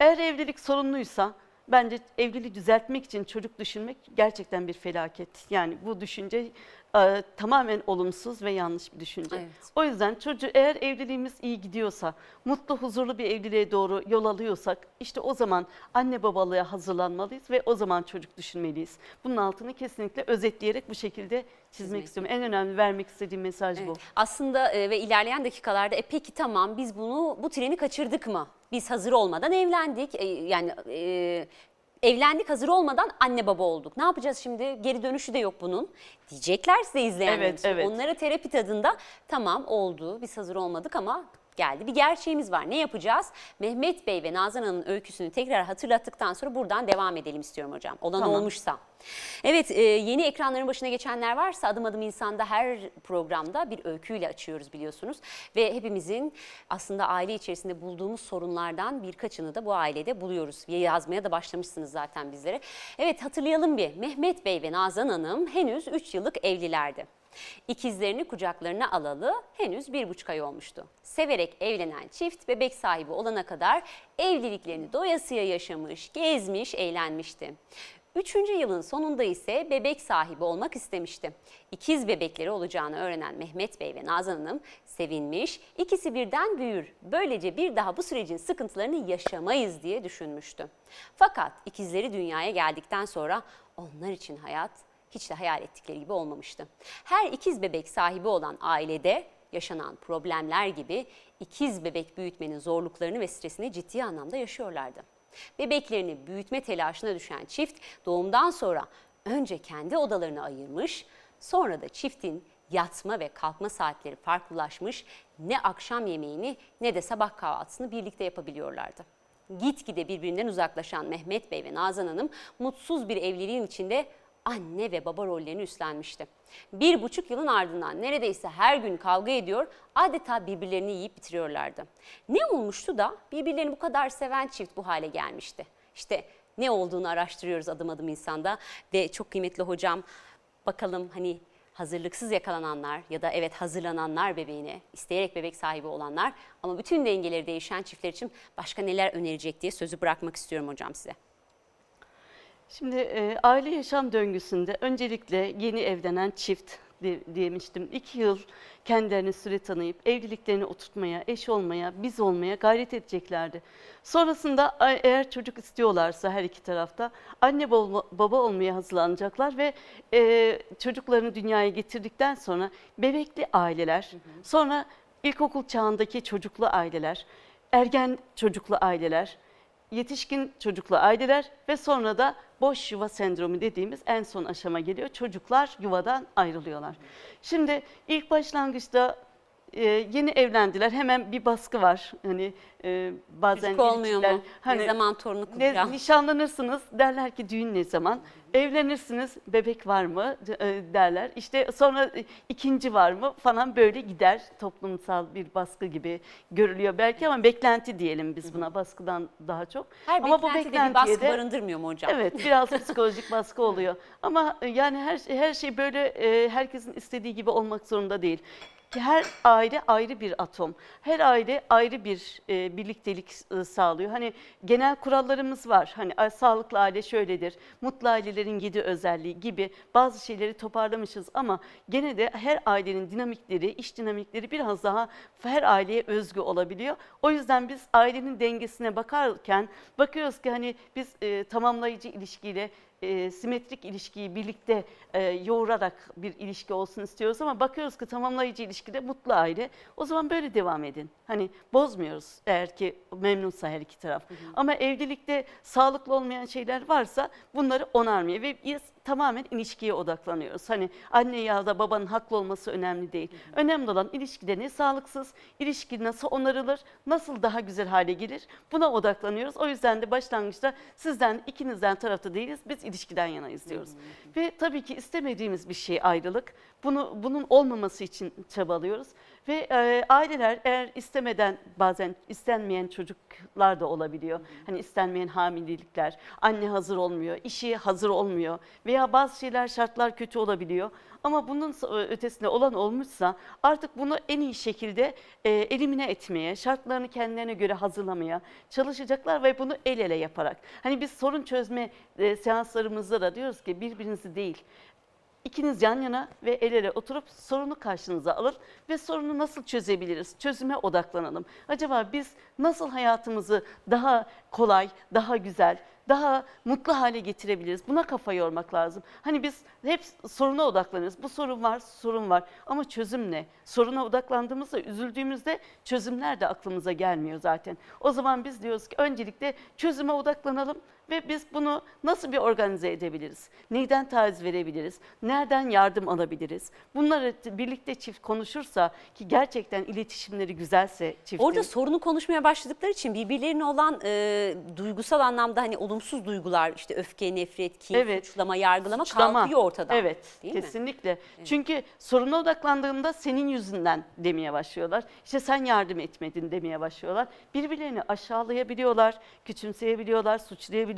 eğer evlilik sorunluysa bence evliliği düzeltmek için çocuk düşünmek gerçekten bir felaket. Yani bu düşünce e, tamamen olumsuz ve yanlış bir düşünce. Evet. O yüzden çocuğu eğer evliliğimiz iyi gidiyorsa, mutlu huzurlu bir evliliğe doğru yol alıyorsak işte o zaman anne babalığa hazırlanmalıyız ve o zaman çocuk düşünmeliyiz. Bunun altını kesinlikle özetleyerek bu şekilde çizmek Çizmek. istiyorum. En önemli vermek istediğim mesaj bu. Evet. Aslında e, ve ilerleyen dakikalarda e peki tamam biz bunu bu treni kaçırdık mı? Biz hazır olmadan evlendik. E, yani e, evlendik hazır olmadan anne baba olduk. Ne yapacağız şimdi? Geri dönüşü de yok bunun. Diyecekler size izleyenlerimiz. Evet, evet. Onlara terapi tadında tamam oldu biz hazır olmadık ama geldi. Bir gerçeğimiz var. Ne yapacağız? Mehmet Bey ve Nazan Hanım'ın öyküsünü tekrar hatırlattıktan sonra buradan devam edelim istiyorum hocam. Olan Tamam. olmuşsa. Evet e, yeni ekranların başına geçenler varsa adım adım insanda her programda bir öyküyle açıyoruz biliyorsunuz. Ve hepimizin aslında aile içerisinde bulduğumuz sorunlardan birkaçını da bu ailede buluyoruz. Yazmaya da başlamışsınız zaten bizlere. Evet hatırlayalım bir Mehmet Bey ve Nazan Hanım henüz 3 yıllık evlilerdi. İkizlerini kucaklarına alalı henüz bir buçuk ay olmuştu. Severek evlenen çift bebek sahibi olana kadar evliliklerini doyasıya yaşamış, gezmiş, eğlenmişti. Üçüncü yılın sonunda ise bebek sahibi olmak istemişti. İkiz bebekleri olacağını öğrenen Mehmet Bey ve Nazan Hanım sevinmiş, ikisi birden büyür. Böylece bir daha bu sürecin sıkıntılarını yaşamayız diye düşünmüştü. Fakat ikizleri dünyaya geldikten sonra onlar için hayat hiç de hayal ettikleri gibi olmamıştı. Her ikiz bebek sahibi olan ailede yaşanan problemler gibi ikiz bebek büyütmenin zorluklarını ve stresini ciddi anlamda yaşıyorlardı. Bebeklerini büyütme telaşına düşen çift doğumdan sonra önce kendi odalarını ayırmış, sonra da çiftin yatma ve kalkma saatleri farklılaşmış, ne akşam yemeğini ne de sabah kahvaltısını birlikte yapabiliyorlardı. Gitgide birbirinden uzaklaşan Mehmet Bey ve Nazan Hanım mutsuz bir evliliğin içinde anne ve baba rollerini üstlenmişti. Bir buçuk yılın ardından neredeyse her gün kavga ediyor, adeta birbirlerini yiyip bitiriyorlardı. Ne olmuştu da birbirlerini bu kadar seven çift bu hale gelmişti? İşte ne olduğunu araştırıyoruz adım adım insanda ve çok kıymetli hocam bakalım hani hazırlıksız yakalananlar ya da evet hazırlananlar bebeğine, isteyerek bebek sahibi olanlar ama bütün dengeleri değişen çiftler için başka neler önerecek diye sözü bırakmak istiyorum hocam size. Şimdi e, aile yaşam döngüsünde öncelikle yeni evlenen çift di- diyemiştim. İki yıl kendilerini süre tanıyıp evliliklerini oturtmaya, eş olmaya, biz olmaya gayret edeceklerdi. Sonrasında eğer çocuk istiyorlarsa her iki tarafta anne baba, baba olmaya hazırlanacaklar ve e, çocuklarını dünyaya getirdikten sonra bebekli aileler, sonra ilkokul çağındaki çocuklu aileler, ergen çocuklu aileler, yetişkin çocuklu aileler ve sonra da boş yuva sendromu dediğimiz en son aşama geliyor. Çocuklar yuvadan ayrılıyorlar. Şimdi ilk başlangıçta e, yeni evlendiler. Hemen bir baskı var. Hani e, bazen Çocuk olmuyor mu? Hani ne zaman torunu kuracağım? nişanlanırsınız derler ki düğün ne zaman? Evlenirsiniz bebek var mı e, derler. İşte sonra e, ikinci var mı falan böyle gider. Toplumsal bir baskı gibi görülüyor belki ama beklenti diyelim biz buna baskıdan daha çok. Her ama bu beklentide bir beklentiye baskı de- barındırmıyor mu hocam? Evet biraz psikolojik *laughs* baskı oluyor. Ama e, yani her her şey böyle herkesin istediği gibi olmak zorunda değil. Ki her aile ayrı bir atom. Her aile ayrı bir e, birliktelik e, sağlıyor. Hani genel kurallarımız var. Hani sağlıklı aile şöyledir. Mutlu ailelerin yedi özelliği gibi bazı şeyleri toparlamışız ama gene de her ailenin dinamikleri, iş dinamikleri biraz daha her aileye özgü olabiliyor. O yüzden biz ailenin dengesine bakarken bakıyoruz ki hani biz e, tamamlayıcı ilişkiyle e, simetrik ilişkiyi birlikte e, yoğurarak bir ilişki olsun istiyoruz ama bakıyoruz ki tamamlayıcı ilişkide mutlu aile. O zaman böyle devam edin. Hani bozmuyoruz eğer ki memnunsa her iki taraf. Ama evlilikte sağlıklı olmayan şeyler varsa bunları onarmıyor ve tamamen ilişkiye odaklanıyoruz. Hani anne ya da babanın haklı olması önemli değil. Önemli olan ilişkide ne sağlıksız, ilişki nasıl onarılır, nasıl daha güzel hale gelir buna odaklanıyoruz. O yüzden de başlangıçta sizden ikinizden tarafta değiliz biz ilişkiden yanayız diyoruz. Ve tabii ki istemediğimiz bir şey ayrılık. Bunu bunun olmaması için çabalıyoruz. Ve e, aileler eğer istemeden bazen istenmeyen çocuklar da olabiliyor. Hani istenmeyen hamilelikler, anne hazır olmuyor, işi hazır olmuyor veya bazı şeyler şartlar kötü olabiliyor. Ama bunun ötesinde olan olmuşsa artık bunu en iyi şekilde e, elimine etmeye, şartlarını kendilerine göre hazırlamaya çalışacaklar ve bunu el ele yaparak. Hani biz sorun çözme e, seanslarımızda da diyoruz ki birbirinizi değil, İkiniz yan yana ve el ele oturup sorunu karşınıza alır ve sorunu nasıl çözebiliriz? Çözüme odaklanalım. Acaba biz nasıl hayatımızı daha kolay, daha güzel, daha mutlu hale getirebiliriz? Buna kafa yormak lazım. Hani biz hep soruna odaklanırız. Bu sorun var, sorun var. Ama çözüm ne? Soruna odaklandığımızda, üzüldüğümüzde çözümler de aklımıza gelmiyor zaten. O zaman biz diyoruz ki öncelikle çözüme odaklanalım ve biz bunu nasıl bir organize edebiliriz? Neyden taviz verebiliriz? Nereden yardım alabiliriz? Bunları birlikte çift konuşursa ki gerçekten iletişimleri güzelse çiftin. Orada sorunu konuşmaya başladıkları için birbirlerine olan e, duygusal anlamda hani olumsuz duygular işte öfke, nefret, kin, Evet. suçlama, yargılama Suçlama. kalkıyor ortadan. Evet, Değil mi? kesinlikle. Çünkü soruna odaklandığında senin yüzünden demeye başlıyorlar. İşte sen yardım etmedin demeye başlıyorlar. Birbirlerini aşağılayabiliyorlar, küçümseyebiliyorlar, suçlayabiliyorlar.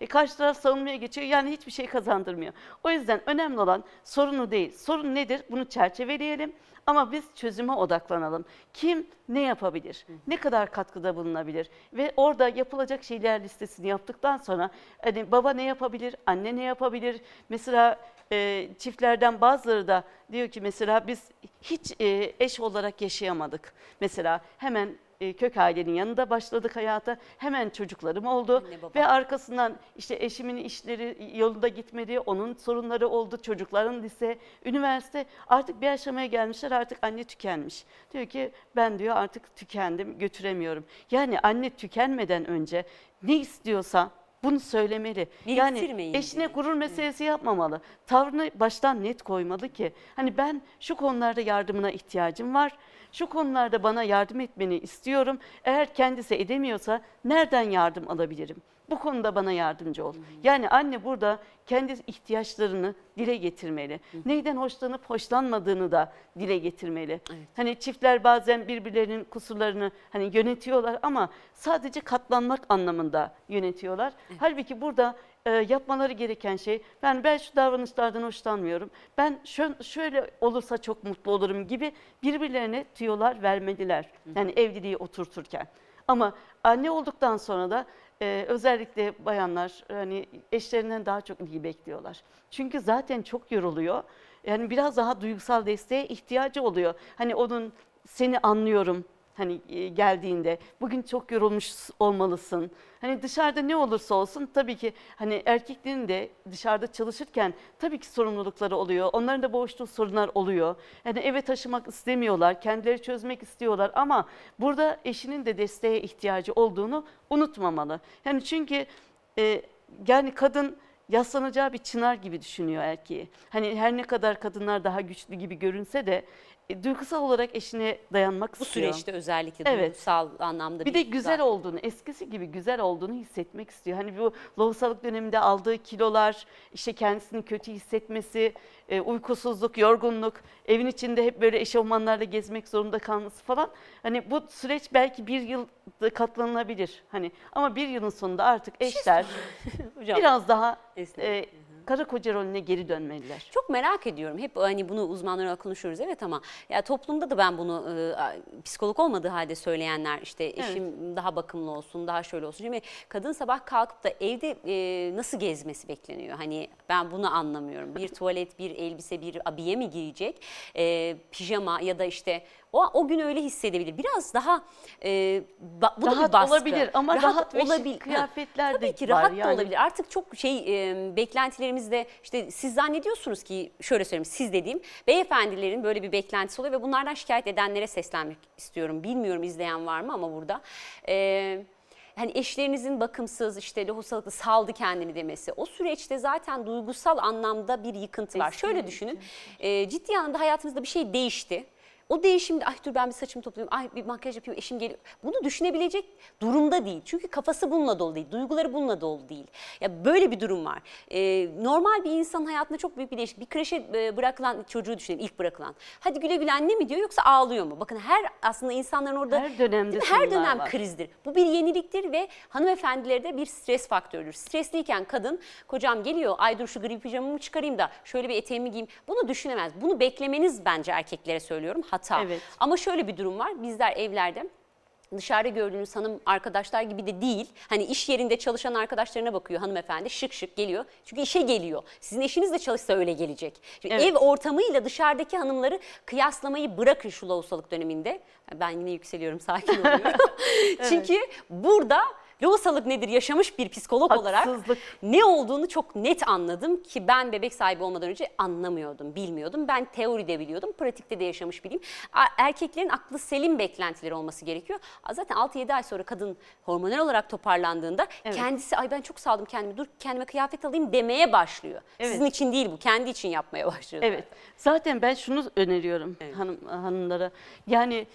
E karşı taraf savunmaya geçiyor. Yani hiçbir şey kazandırmıyor. O yüzden önemli olan sorunu değil. Sorun nedir? Bunu çerçeveleyelim. Ama biz çözüme odaklanalım. Kim ne yapabilir? Ne kadar katkıda bulunabilir? Ve orada yapılacak şeyler listesini yaptıktan sonra hani baba ne yapabilir? Anne ne yapabilir? Mesela e, çiftlerden bazıları da diyor ki mesela biz hiç e, eş olarak yaşayamadık. Mesela hemen e, kök ailenin yanında başladık hayata. Hemen çocuklarım oldu ve arkasından işte eşimin işleri yolunda gitmedi, onun sorunları oldu, çocukların lise, üniversite artık bir aşamaya gelmişler artık anne tükenmiş. Diyor ki ben diyor artık tükendim götüremiyorum. Yani anne tükenmeden önce ne istiyorsa bunu söylemeli. Yani eşine gurur meselesi yapmamalı. Tavrını baştan net koymalı ki hani ben şu konularda yardımına ihtiyacım var. Şu konularda bana yardım etmeni istiyorum. Eğer kendisi edemiyorsa nereden yardım alabilirim? Bu konuda bana yardımcı ol. Yani anne burada kendi ihtiyaçlarını dile getirmeli. Neyden hoşlanıp hoşlanmadığını da dile getirmeli. Evet. Hani çiftler bazen birbirlerinin kusurlarını hani yönetiyorlar ama sadece katlanmak anlamında yönetiyorlar. Halbuki burada e, yapmaları gereken şey ben ben şu davranışlardan hoşlanmıyorum. Ben şö- şöyle olursa çok mutlu olurum gibi birbirlerine tüyolar vermeliler. Yani evliliği oturturken. Ama anne olduktan sonra da e, özellikle bayanlar hani eşlerinden daha çok ilgi bekliyorlar. Çünkü zaten çok yoruluyor. Yani biraz daha duygusal desteğe ihtiyacı oluyor. Hani onun seni anlıyorum hani e, geldiğinde bugün çok yorulmuş olmalısın. Hani dışarıda ne olursa olsun tabii ki hani erkeklerin de dışarıda çalışırken tabii ki sorumlulukları oluyor. Onların da boğuştuğu sorunlar oluyor. Yani eve taşımak istemiyorlar, kendileri çözmek istiyorlar ama burada eşinin de desteğe ihtiyacı olduğunu unutmamalı. Yani çünkü e, yani kadın yaslanacağı bir çınar gibi düşünüyor erkeği. Hani her ne kadar kadınlar daha güçlü gibi görünse de e, duygusal olarak eşine dayanmak Bu istiyor. süreçte özellikle Evet. duygusal anlamda Bir de güzel olduğunu, eskisi gibi güzel olduğunu hissetmek istiyor. Hani bu lohusalık döneminde aldığı kilolar, işte kendisini kötü hissetmesi, e, uykusuzluk, yorgunluk, evin içinde hep böyle eşofmanlarla gezmek zorunda kalması falan. Hani bu süreç belki bir yıl katlanılabilir. Hani ama bir yılın sonunda artık eşler *laughs* Hocam, biraz daha e, karı koca rolüne geri dönmeliler. Çok merak ediyorum. Hep hani bunu uzmanlarla konuşuyoruz evet ama ya toplumda da ben bunu e, psikolog olmadığı halde söyleyenler işte eşim daha bakımlı olsun, daha şöyle olsun. Şimdi kadın sabah kalkıp da evde e, nasıl gezmesi bekleniyor? Hani ben bunu anlamıyorum. Bir tuvalet, bir elbise, bir abiye mi girecek? E, pijama ya da işte o o gün öyle hissedebilir. Biraz daha e, bu da Rahat bir baskı. olabilir ama rahat ve şık olabil- kıyafetler Tabii de ki var rahat da yani. olabilir. Artık çok şey e, beklentilerimizde işte siz zannediyorsunuz ki şöyle söyleyeyim siz dediğim beyefendilerin böyle bir beklentisi oluyor ve bunlardan şikayet edenlere seslenmek istiyorum. Bilmiyorum izleyen var mı ama burada. E, hani eşlerinizin bakımsız işte lohusalıklı saldı kendini demesi o süreçte zaten duygusal anlamda bir yıkıntı var. Şöyle düşünün e, ciddi anlamda hayatınızda bir şey değişti. O değişimde ay dur ben bir saçımı toplayayım, ay bir makyaj yapayım, eşim geliyor. Bunu düşünebilecek durumda değil. Çünkü kafası bununla dolu değil, duyguları bununla dolu değil. Ya böyle bir durum var. Ee, normal bir insan hayatında çok büyük bir değişik. Bir kreşe e, bırakılan çocuğu düşünelim, ilk bırakılan. Hadi güle güle anne mi diyor yoksa ağlıyor mu? Bakın her aslında insanların orada Her dönemde her dönem var. krizdir. Bu bir yeniliktir ve hanımefendilerde bir stres faktörüdür. Stresliyken kadın kocam geliyor ay dur şu gri pijamamı çıkarayım da şöyle bir eteğimi giyeyim. Bunu düşünemez. Bunu beklemeniz bence erkeklere söylüyorum hata. Evet. Ama şöyle bir durum var. Bizler evlerde dışarıda gördüğünüz hanım arkadaşlar gibi de değil. Hani iş yerinde çalışan arkadaşlarına bakıyor hanımefendi şık şık geliyor. Çünkü işe geliyor. Sizin eşiniz de çalışsa öyle gelecek. Şimdi Evet. Ev ortamıyla dışarıdaki hanımları kıyaslamayı bırakın şu lohusalık döneminde. Ben yine yükseliyorum sakin oluyorum. *laughs* *laughs* Çünkü burada lohusalık nedir yaşamış bir psikolog olarak Haksızlık. ne olduğunu çok net anladım ki ben bebek sahibi olmadan önce anlamıyordum, bilmiyordum. Ben teoride biliyordum, pratikte de yaşamış bileyim. Erkeklerin aklı selim beklentileri olması gerekiyor. Zaten 6-7 ay sonra kadın hormonal olarak toparlandığında Evet. kendisi ay ben çok saldım kendimi dur kendime kıyafet alayım demeye başlıyor. Evet. Sizin için değil bu, kendi için yapmaya başlıyor. Evet. Zaten ben şunu öneriyorum Evet. hanım hanımlara. Yani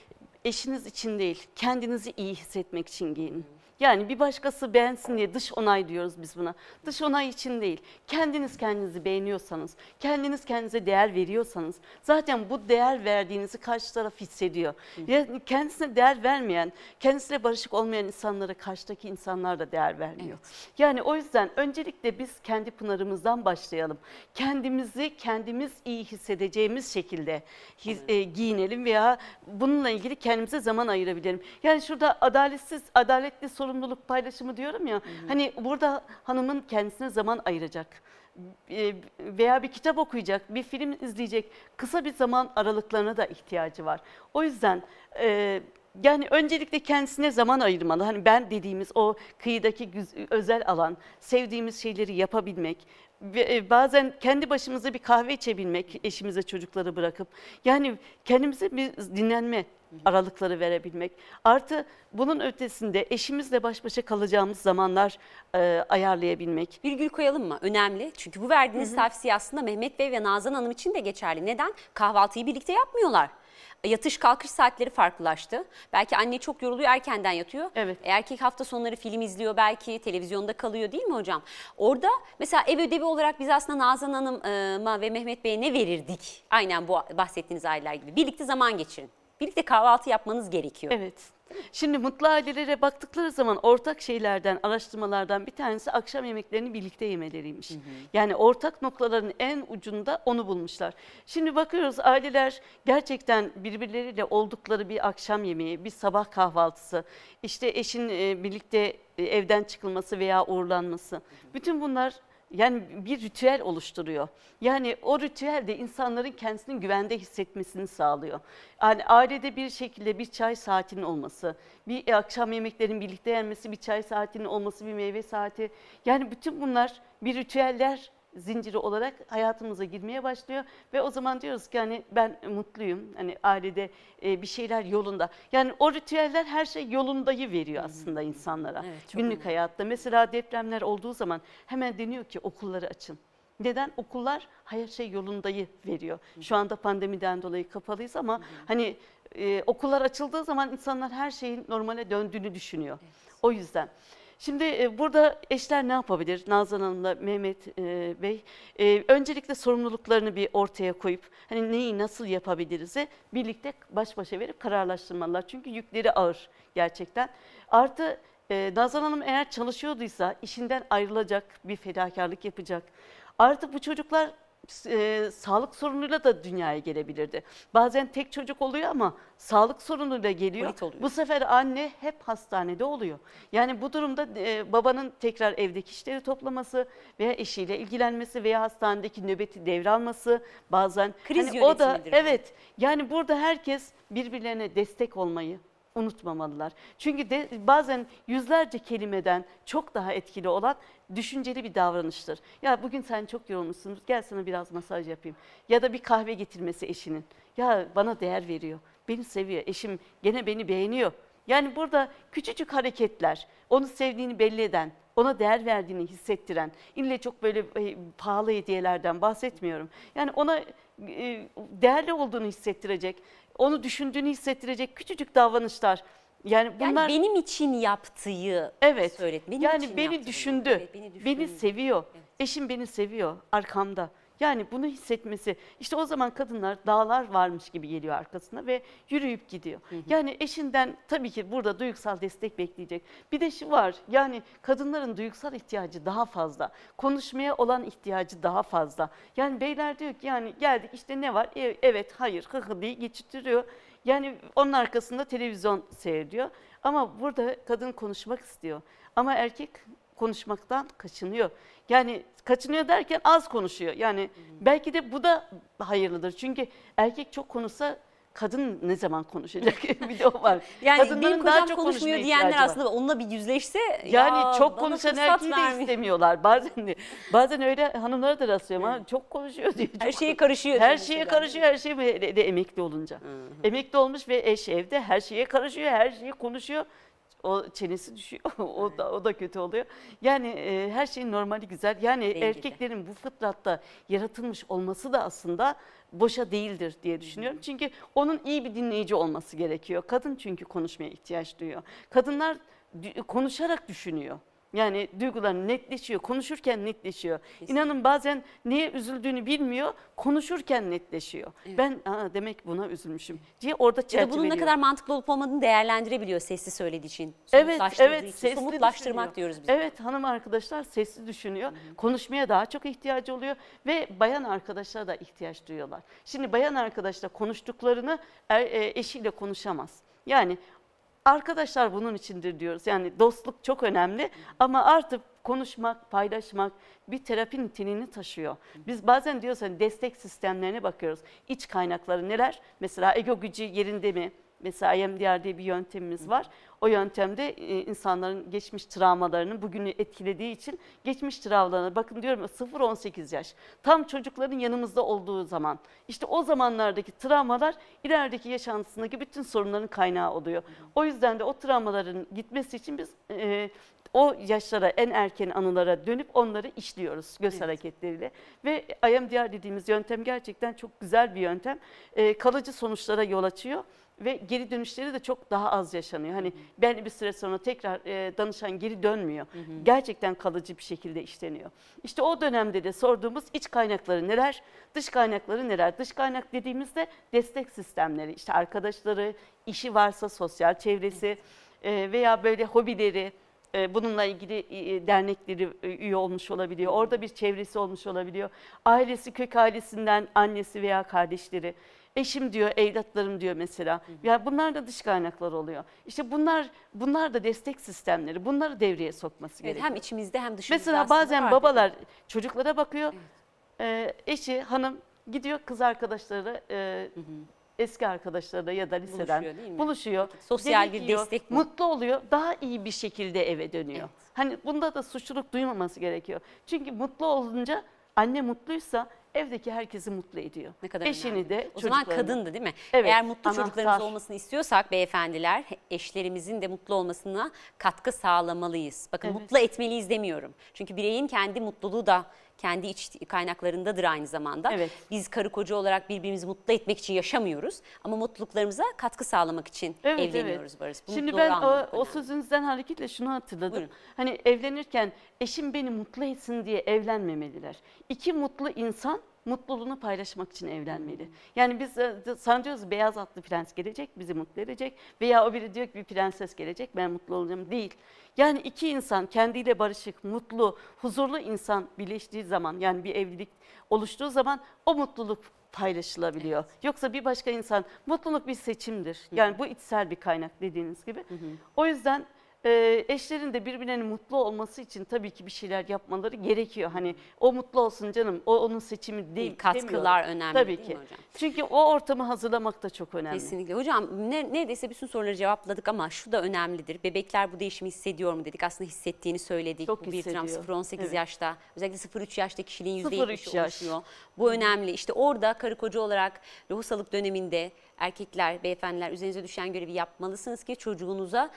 eşiniz için değil, kendinizi iyi hissetmek için giyin. Yani bir başkası beğensin diye dış onay diyoruz biz buna. Dış onay için değil. Kendiniz kendinizi beğeniyorsanız, kendiniz kendinize değer veriyorsanız zaten bu değer verdiğinizi karşı taraf hissediyor. Yani kendisine değer vermeyen, kendisiyle barışık olmayan insanlara karşıdaki insanlar da değer vermiyor. Yani o yüzden öncelikle biz kendi pınarımızdan başlayalım. Kendimizi kendimiz iyi hissedeceğimiz şekilde his- e, giyinelim veya bununla ilgili kendimize zaman ayırabilirim. Yani şurada adaletsiz, adaletli sorumluluk paylaşımı diyorum ya. Hani burada hanımın kendisine zaman ayıracak e, veya bir kitap okuyacak, bir film izleyecek kısa bir zaman aralıklarına da ihtiyacı var. O yüzden e, yani öncelikle kendisine zaman ayırmalı. Hani ben dediğimiz o kıyıdaki özel alan, sevdiğimiz şeyleri yapabilmek, e, bazen kendi başımıza bir kahve içebilmek, eşimize çocukları bırakıp yani kendimize bir dinlenme aralıkları verebilmek. Artı bunun ötesinde eşimizle baş başa kalacağımız zamanlar e, ayarlayabilmek. Virgül koyalım mı? Önemli. Çünkü bu verdiğiniz tavsiye aslında Mehmet Bey ve Nazan Hanım için de geçerli. Neden? Kahvaltıyı birlikte yapmıyorlar. Yatış kalkış saatleri farklılaştı. Belki anne çok yoruluyor erkenden yatıyor. Evet. Erkek hafta sonları film izliyor belki televizyonda kalıyor değil mi hocam? Orada mesela ev ödevi olarak biz aslında Nazan Hanım'a ve Mehmet Bey'e ne verirdik? Aynen bu bahsettiğiniz aileler gibi. Birlikte zaman geçirin. Birlikte kahvaltı yapmanız gerekiyor. Evet. Şimdi mutlu ailelere baktıkları zaman ortak şeylerden, araştırmalardan bir tanesi akşam yemeklerini birlikte yemeleriymiş. Yani ortak noktaların en ucunda onu bulmuşlar. Şimdi bakıyoruz aileler gerçekten birbirleriyle oldukları bir akşam yemeği, bir sabah kahvaltısı, işte eşin e, birlikte e, evden çıkılması veya uğurlanması. Bütün bunlar yani bir ritüel oluşturuyor. Yani o ritüel de insanların kendisini güvende hissetmesini sağlıyor. Yani ailede bir şekilde bir çay saatinin olması, bir akşam yemeklerin birlikte yenmesi, bir çay saatinin olması, bir meyve saati. Yani bütün bunlar bir ritüeller zinciri olarak hayatımıza girmeye başlıyor ve o zaman diyoruz ki hani ben mutluyum. Hani ailede e, bir şeyler yolunda. Yani o ritüeller her şey yolundayı veriyor aslında insanlara. Evet, Günlük hayatta. Mesela depremler olduğu zaman hemen deniyor ki okulları açın. Neden? Okullar her şey yolundayı veriyor. Şu anda pandemiden dolayı kapalıyız ama hani e, okullar açıldığı zaman insanlar her şeyin normale döndüğünü düşünüyor. O yüzden. Şimdi e, burada eşler ne yapabilir? Nazan Hanım'la Mehmet e, Bey. E, öncelikle sorumluluklarını bir ortaya koyup hani neyi nasıl yapabiliriz'i birlikte baş başa verip kararlaştırmalılar. Çünkü yükleri ağır gerçekten. Artı e, Nazan Hanım eğer çalışıyorduysa işinden ayrılacak, bir fedakarlık yapacak. Artı bu çocuklar e, sağlık sorunuyla da dünyaya gelebilirdi. Bazen tek çocuk oluyor ama sağlık sorunuyla geliyor. Bu sefer anne hep hastanede oluyor. Yani bu durumda e, babanın tekrar evdeki işleri toplaması veya eşiyle ilgilenmesi veya hastanedeki nöbeti devralması bazen Kriz hani o da bu. evet yani burada herkes birbirlerine destek olmayı unutmamalılar. Çünkü de, bazen yüzlerce kelimeden çok daha etkili olan düşünceli bir davranıştır. Ya bugün sen çok yorulmuşsun, gel sana biraz masaj yapayım. Ya da bir kahve getirmesi eşinin. Ya bana değer veriyor, beni seviyor, eşim gene beni beğeniyor. Yani burada küçücük hareketler, onu sevdiğini belli eden, ona değer verdiğini hissettiren, ille çok böyle e, pahalı hediyelerden bahsetmiyorum. Yani ona e, değerli olduğunu hissettirecek, onu düşündüğünü hissettirecek küçücük davranışlar. Yani Yani bunlar benim için yaptığı evet. söylet. Benim yani için beni yaptığı. düşündü. Evet, beni beni düşündü. seviyor. Evet. Eşim beni seviyor arkamda. Yani bunu hissetmesi. işte o zaman kadınlar dağlar varmış gibi geliyor arkasına ve yürüyüp gidiyor. Yani eşinden tabii ki burada duygusal destek bekleyecek. Bir de şu var. Yani kadınların duygusal ihtiyacı daha fazla. Konuşmaya olan ihtiyacı daha fazla. Yani beyler diyor ki yani geldik işte ne var? E, evet, hayır, hı hı diye geçiştiriyor. Yani onun arkasında televizyon seyrediyor. Ama burada kadın konuşmak istiyor. Ama erkek konuşmaktan kaçınıyor. Yani kaçınıyor derken az konuşuyor. Yani belki de bu da hayırlıdır. Çünkü erkek çok konuşsa kadın ne zaman konuşacak? *laughs* bir de o var. Yani Kadınların benim daha çok konuşmuyor diyenler var. aslında onunla bir yüzleşse Yani ya çok konuşan erkeği de istemiyorlar. *laughs* Bazen de, bazen öyle hanımlara da rastlıyorum ama çok konuşuyor diyor. Her çok şeye karışıyor. her şeye mesela. karışıyor, her şeye de, de emekli olunca. Emekli olmuş ve eş evde her şeye karışıyor, her şeyi konuşuyor. O çenesi düşüyor, *laughs* o da o da kötü oluyor. Yani e, her şeyin normali güzel. Yani Dengede. erkeklerin bu fıtratta yaratılmış olması da aslında boşa değildir diye düşünüyorum. Çünkü onun iyi bir dinleyici olması gerekiyor. Kadın çünkü konuşmaya ihtiyaç duyuyor. Kadınlar konuşarak düşünüyor. Yani duyguları netleşiyor, konuşurken netleşiyor. İnanın bazen niye üzüldüğünü bilmiyor, konuşurken netleşiyor. Ben Aa, demek buna üzülmüşüm diye orada çerçeveliyor. bunun ne kadar mantıklı olup olmadığını değerlendirebiliyor sesli söylediği için. Evet, evet. için. Sesli Somutlaştırmak düşünüyor. diyoruz biz. Evet hanım arkadaşlar sesli düşünüyor. Konuşmaya daha çok ihtiyacı oluyor ve bayan arkadaşlar da ihtiyaç duyuyorlar. Şimdi bayan arkadaşlar konuştuklarını er- e, eşiyle konuşamaz. Yani arkadaşlar bunun içindir diyoruz. Yani dostluk çok önemli ama artık konuşmak, paylaşmak bir terapi niteliğini taşıyor. Biz bazen diyoruz hani destek sistemlerine bakıyoruz. İç kaynakları neler? Mesela ego gücü yerinde mi? Mesela EMDR diye bir yöntemimiz var. O yöntemde e, insanların geçmiş travmalarının bugünü etkilediği için geçmiş travmalarına bakın diyorum ya 0-18 yaş. Tam çocukların yanımızda olduğu zaman işte o zamanlardaki travmalar ilerideki yaşantısındaki bütün sorunların kaynağı oluyor. O yüzden de o travmaların gitmesi için biz e, o yaşlara en erken anılara dönüp onları işliyoruz göz hareketleriyle. Ve IMDR dediğimiz yöntem gerçekten çok güzel bir yöntem. E, kalıcı sonuçlara yol açıyor ve geri dönüşleri de çok daha az yaşanıyor. Hani belli bir süre sonra tekrar e, danışan geri dönmüyor. Gerçekten kalıcı bir şekilde işleniyor. İşte o dönemde de sorduğumuz iç kaynakları neler, dış kaynakları neler? Dış kaynak dediğimizde destek sistemleri, işte arkadaşları, işi varsa sosyal çevresi e, veya böyle hobileri, e, bununla ilgili e, dernekleri e, üye olmuş olabiliyor. Orada bir çevresi olmuş olabiliyor. Ailesi kök ailesinden annesi veya kardeşleri. Eşim diyor, evlatlarım diyor mesela. Ya bunlar da dış kaynaklar oluyor. İşte bunlar bunlar da destek sistemleri. Bunları devreye sokması Evet, gerekiyor. hem içimizde hem dışımızda Mesela bazen var. babalar çocuklara bakıyor. Ee, eşi, hanım gidiyor kız arkadaşları, e, eski arkadaşlarıyla ya da liseden Buluşuyor, mi? buluşuyor. Sosyal bir destek bu. Mutlu oluyor. Daha iyi bir şekilde eve dönüyor. Evet. Hani bunda da suçluluk duymaması gerekiyor. Çünkü mutlu olunca anne mutluysa evdeki herkesi mutlu ediyor. Ne kadar Eşini önemli. de O zaman çocuklarını. kadın da değil mi? Evet, Eğer mutlu anahtar. çocuklarımız olmasını istiyorsak beyefendiler eşlerimizin de mutlu olmasına katkı sağlamalıyız. Bakın Evet. mutlu etmeliyiz demiyorum. Çünkü bireyin kendi mutluluğu da kendi iç kaynaklarındadır aynı zamanda. Evet. Biz karı koca olarak birbirimizi mutlu etmek için yaşamıyoruz ama mutluluklarımıza katkı sağlamak için Evet, evleniyoruz evet. Barış. Bunu Şimdi ben o, o sözünüzden hareketle şunu hatırladım. Buyurun. Hani evlenirken eşim beni mutlu etsin diye evlenmemeliler. İki mutlu insan mutluluğunu paylaşmak için evlenmeli. Yani biz e, sana diyoruz beyaz atlı prens gelecek bizi mutlu edecek veya o biri diyor ki bir prenses gelecek ben mutlu olacağım değil. Yani iki insan kendiyle barışık, mutlu, huzurlu insan birleştiği zaman yani bir evlilik oluştuğu zaman o mutluluk paylaşılabiliyor. Yoksa bir başka insan mutluluk bir seçimdir. Yani bu içsel bir kaynak dediğiniz gibi. O yüzden e, eşlerin de birbirlerinin mutlu olması için tabii ki bir şeyler yapmaları gerekiyor. Hani o mutlu olsun canım, o onun seçimi değil. Katkılar demiyorum. önemli Tabii değil ki. mi hocam? Çünkü o ortamı hazırlamak da çok önemli. Kesinlikle. Hocam ne, neredeyse bütün soruları cevapladık ama şu da önemlidir. Bebekler bu değişimi hissediyor mu dedik. Aslında hissettiğini söyledik. Çok bu hissediyor. 0-18 Evet. yaşta. Özellikle 0-3 yaşta kişiliğin 0-3 %70'i yaş. oluşuyor. Bu önemli. İşte orada karı koca olarak lohusalık döneminde erkekler, beyefendiler üzerinize düşen görevi yapmalısınız ki çocuğunuza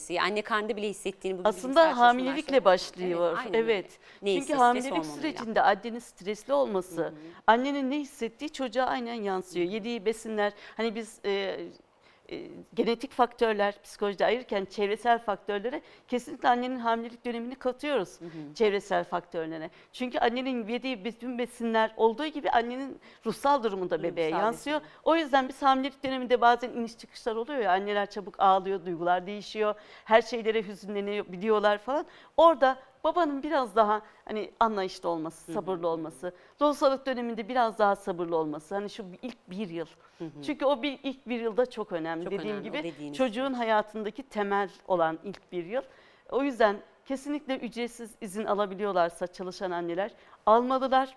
hissetmesi. Anne karnında bile hissettiğini biz Aslında hamilelikle başlıyor. Evet. öyle. Neyse, Çünkü hamilelik sürecinde annenin stresli olması, annenin ne hissettiği çocuğa aynen yansıyor. Yediği besinler, hani biz e, genetik faktörler psikolojide ayırırken çevresel faktörlere kesinlikle annenin hamilelik dönemini katıyoruz çevresel faktörlere. Çünkü annenin yediği bütün besinler olduğu gibi annenin ruhsal durumu da bebeğe Duygusal yansıyor. O yüzden biz hamilelik döneminde bazen iniş çıkışlar oluyor ya anneler çabuk ağlıyor, duygular değişiyor, her şeylere hüzünleniyor biliyorlar falan. Orada babanın biraz daha hani anlayışlı olması, sabırlı olması, lohusalık döneminde biraz daha sabırlı olması. Hani şu ilk bir yıl. Çünkü o bir ilk bir yılda çok önemli. Çok Dediğim önemli, o gibi dediğiniz çocuğun hayatındaki temel olan ilk bir yıl. O yüzden kesinlikle ücretsiz izin alabiliyorlarsa çalışan anneler almalılar.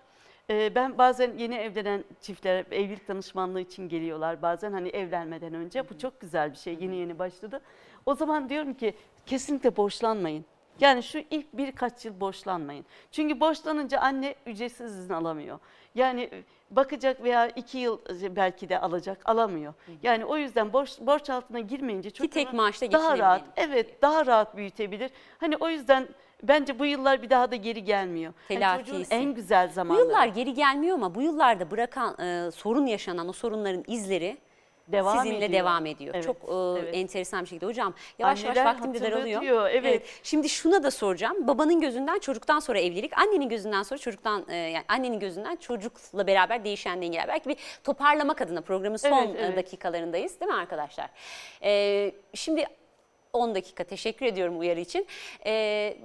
Ee, Ben bazen yeni evlenen çiftler evlilik danışmanlığı için geliyorlar bazen hani evlenmeden önce. Bu çok güzel bir şey yeni yeni başladı. O zaman diyorum ki kesinlikle borçlanmayın. Yani şu ilk birkaç yıl borçlanmayın. Çünkü borçlanınca anne ücretsiz izin alamıyor. Yani bakacak veya iki yıl e, belki de alacak alamıyor. Yani o yüzden borç, borç altına girmeyince Ki tek maaşla daha rahat, evet daha rahat büyütebilir. Hani o yüzden bence bu yıllar bir daha da geri gelmiyor. Hani çocuğun en güzel Bu zamanları. yıllar geri gelmiyor ama bu yıllarda bırakan e, sorun yaşanan o sorunların izleri devam sizinle ediyor. devam ediyor. Evet, Çok e, evet. enteresan bir şekilde. Hocam yavaş Anneler yavaş vaktim daralıyor. hatırlatıyor, evet. Şimdi şuna da soracağım. Babanın gözünden çocuktan sonra evlilik, annenin gözünden sonra çocuktan e, yani annenin gözünden çocukla beraber değişen dengeler. Belki bir toparlamak adına programın son Evet, evet. dakikalarındayız değil mi arkadaşlar? E, şimdi 10 dakika teşekkür ediyorum uyarı için. E,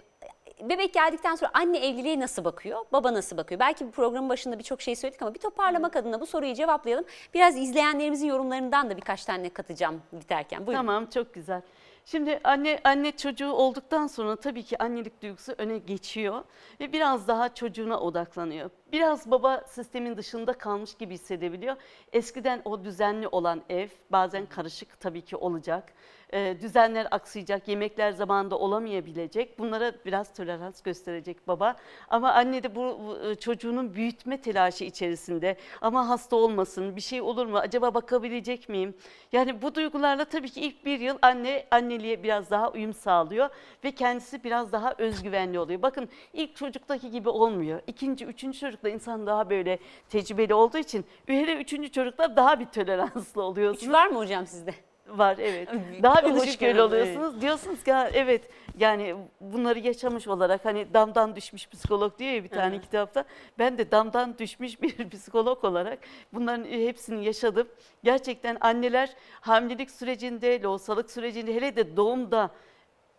Bebek geldikten sonra anne evliliğe nasıl bakıyor, baba nasıl bakıyor? Belki bu programın başında birçok şey söyledik ama bir toparlamak adına bu soruyu cevaplayalım. Biraz izleyenlerimizin yorumlarından da birkaç tane katacağım biterken. Buyurun. Tamam çok güzel. Şimdi anne anne çocuğu olduktan sonra tabii ki annelik duygusu öne geçiyor ve biraz daha çocuğuna odaklanıyor. Biraz baba sistemin dışında kalmış gibi hissedebiliyor. Eskiden o düzenli olan ev bazen karışık tabii ki olacak. Ee, düzenler aksayacak, yemekler zamanında olamayabilecek. Bunlara biraz tolerans gösterecek baba. Ama anne de bu bu, e, çocuğunun büyütme telaşı içerisinde. Ama hasta olmasın, bir şey olur mu, acaba bakabilecek miyim? Yani bu duygularla tabii ki ilk bir yıl anne anneliğe biraz daha uyum sağlıyor ve kendisi biraz daha özgüvenli oluyor. Bakın ilk çocuktaki gibi olmuyor. İkinci, üçüncü çocukta insan daha böyle tecrübeli olduğu için hele üçüncü çocukta daha bir toleranslı oluyorsunuz. Hiç var mı hocam sizde? Var evet. Daha bir hoş hoşgörülü geldin, oluyorsunuz. Diyorsunuz ki "Ha, evet yani bunları yaşamış olarak hani damdan düşmüş psikolog diyor ya bir tane Evet. kitapta. Ben de damdan düşmüş bir *laughs* psikolog olarak bunların hepsini yaşadım. Gerçekten anneler hamilelik sürecinde, lohusalık sürecinde hele de doğumda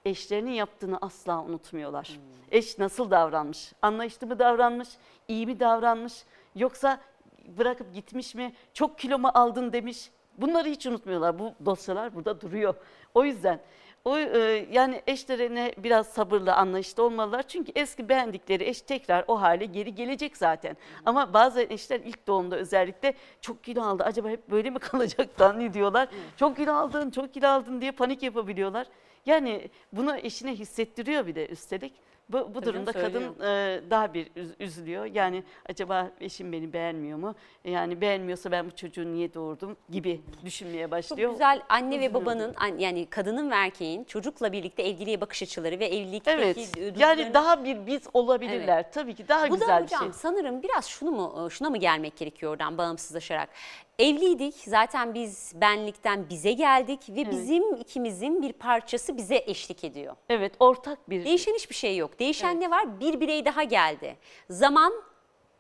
eşlerinin yaptığını asla unutmuyorlar. Hmm. Eş nasıl davranmış? Anlayışlı mı davranmış? iyi mi davranmış? Yoksa bırakıp gitmiş mi? Çok kilo mu aldın demiş? Bunları hiç unutmuyorlar. Bu dosyalar burada duruyor. O yüzden o e, yani eşlerine biraz sabırlı, anlayışlı olmalılar. Çünkü eski beğendikleri eş tekrar o hale geri gelecek zaten. Ama bazen eşler ilk doğumda özellikle çok kilo aldı. Acaba hep böyle mi kalacak *laughs* zannediyorlar. Çok kilo aldın, çok kilo aldın diye panik yapabiliyorlar. Yani bunu eşine hissettiriyor bir de üstelik. Bu, bu durumda kadın e, daha bir üz- üzülüyor. Yani acaba eşim beni beğenmiyor mu? Yani beğenmiyorsa ben bu çocuğu niye doğurdum gibi düşünmeye Çok başlıyor. güzel anne ve babanın an- yani kadının ve erkeğin çocukla birlikte evliliğe bakış açıları ve evlilikteki Evet. duygularını- Yani daha bir biz olabilirler. Tabii ki daha Bu güzel da bir şey. hocam sanırım biraz şunu mu şuna mı gelmek gerekiyor oradan bağımsızlaşarak. Evliydik zaten biz benlikten bize geldik ve bizim ikimizin bir parçası bize eşlik ediyor. Evet, ortak bir Değişen hiçbir şey yok. Değişen ne var? Bir birey daha geldi. Zaman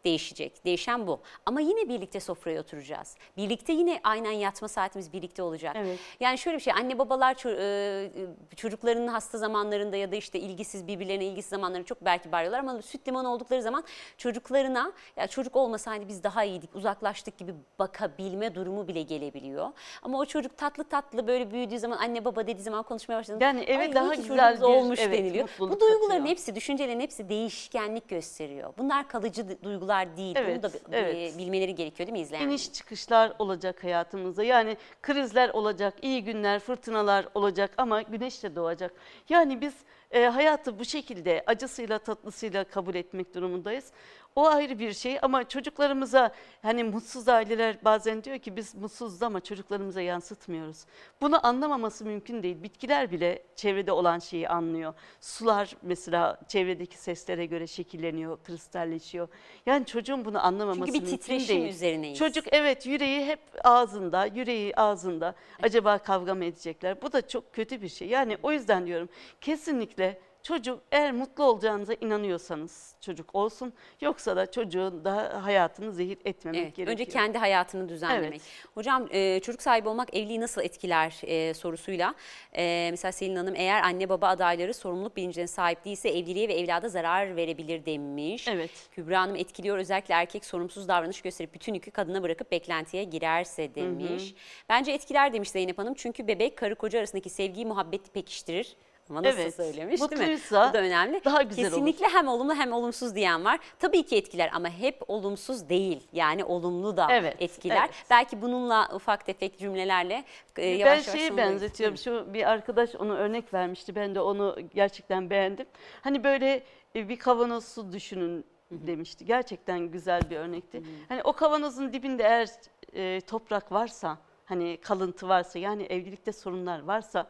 değişecek. Değişen bu. Ama yine birlikte sofraya oturacağız. Birlikte yine aynen yatma saatimiz birlikte olacak. Evet. Yani şöyle bir şey anne babalar ço- e, çocuklarının hasta zamanlarında ya da işte ilgisiz birbirlerine ilgisiz zamanlarında çok belki bağırıyorlar ama süt liman oldukları zaman çocuklarına ya çocuk olmasaydı biz daha iyiydik uzaklaştık gibi bakabilme durumu bile gelebiliyor. Ama o çocuk tatlı tatlı böyle büyüdüğü zaman anne baba dediği zaman konuşmaya başladığında Yani eve "Ay, daha güzel bir, olmuş evet, deniliyor. Bu duyguların katıyor. hepsi, düşüncelerin hepsi değişkenlik gösteriyor. Bunlar kalıcı d- duygular değil. Bunu Evet, da bi- evet. bilmeleri gerekiyor değil mi izleyenler? iniş çıkışlar olacak hayatımızda. Yani krizler olacak, iyi günler, fırtınalar olacak ama güneş de doğacak. Yani biz e, hayatı bu şekilde acısıyla tatlısıyla kabul etmek durumundayız. O ayrı bir şey ama çocuklarımıza hani mutsuz aileler bazen diyor ki biz mutsuzuz ama çocuklarımıza yansıtmıyoruz. Bunu anlamaması mümkün değil. Bitkiler bile çevrede olan şeyi anlıyor. Sular mesela çevredeki seslere göre şekilleniyor, kristalleşiyor. Yani çocuğun bunu anlamaması Çünkü bir mümkün titreşim değil. üzerineyiz. Çocuk evet yüreği hep ağzında, yüreği ağzında. Acaba kavga mı edecekler? Bu da çok kötü bir şey. Yani o yüzden diyorum kesinlikle çocuk eğer mutlu olacağınıza inanıyorsanız çocuk olsun. Yoksa da çocuğun da hayatını zehir etmemek Evet, gerekiyor. önce kendi hayatını düzenlemek. Evet. Hocam e, çocuk sahibi olmak evliliği nasıl etkiler e, sorusuyla. E, mesela Selin Hanım eğer anne baba adayları sorumluluk bilincine sahip değilse evliliğe ve evlada zarar verebilir demiş. Evet. Kübra Hanım etkiliyor özellikle erkek sorumsuz davranış gösterip bütün yükü kadına bırakıp beklentiye girerse demiş. Bence etkiler demiş Zeynep Hanım çünkü bebek karı koca arasındaki sevgiyi muhabbeti pekiştirir. Ama nasıl Evet. söylemiş değil mi? Mutluysa Bu da önemli. daha güzel olur. Kesinlikle hem olumlu hem olumsuz diyen var. Tabii ki etkiler ama hep olumsuz değil. Yani olumlu da Evet, etkiler. evet. Belki bununla ufak tefek cümlelerle e, yavaş ben yavaş şeye sonuna benzetiyorum. Şu bir arkadaş onu örnek vermişti. Ben de onu gerçekten beğendim. Hani böyle e, bir kavanoz su düşünün demişti. Gerçekten güzel bir örnekti. Hani o kavanozun dibinde eğer e, toprak varsa, hani kalıntı varsa, yani evlilikte sorunlar varsa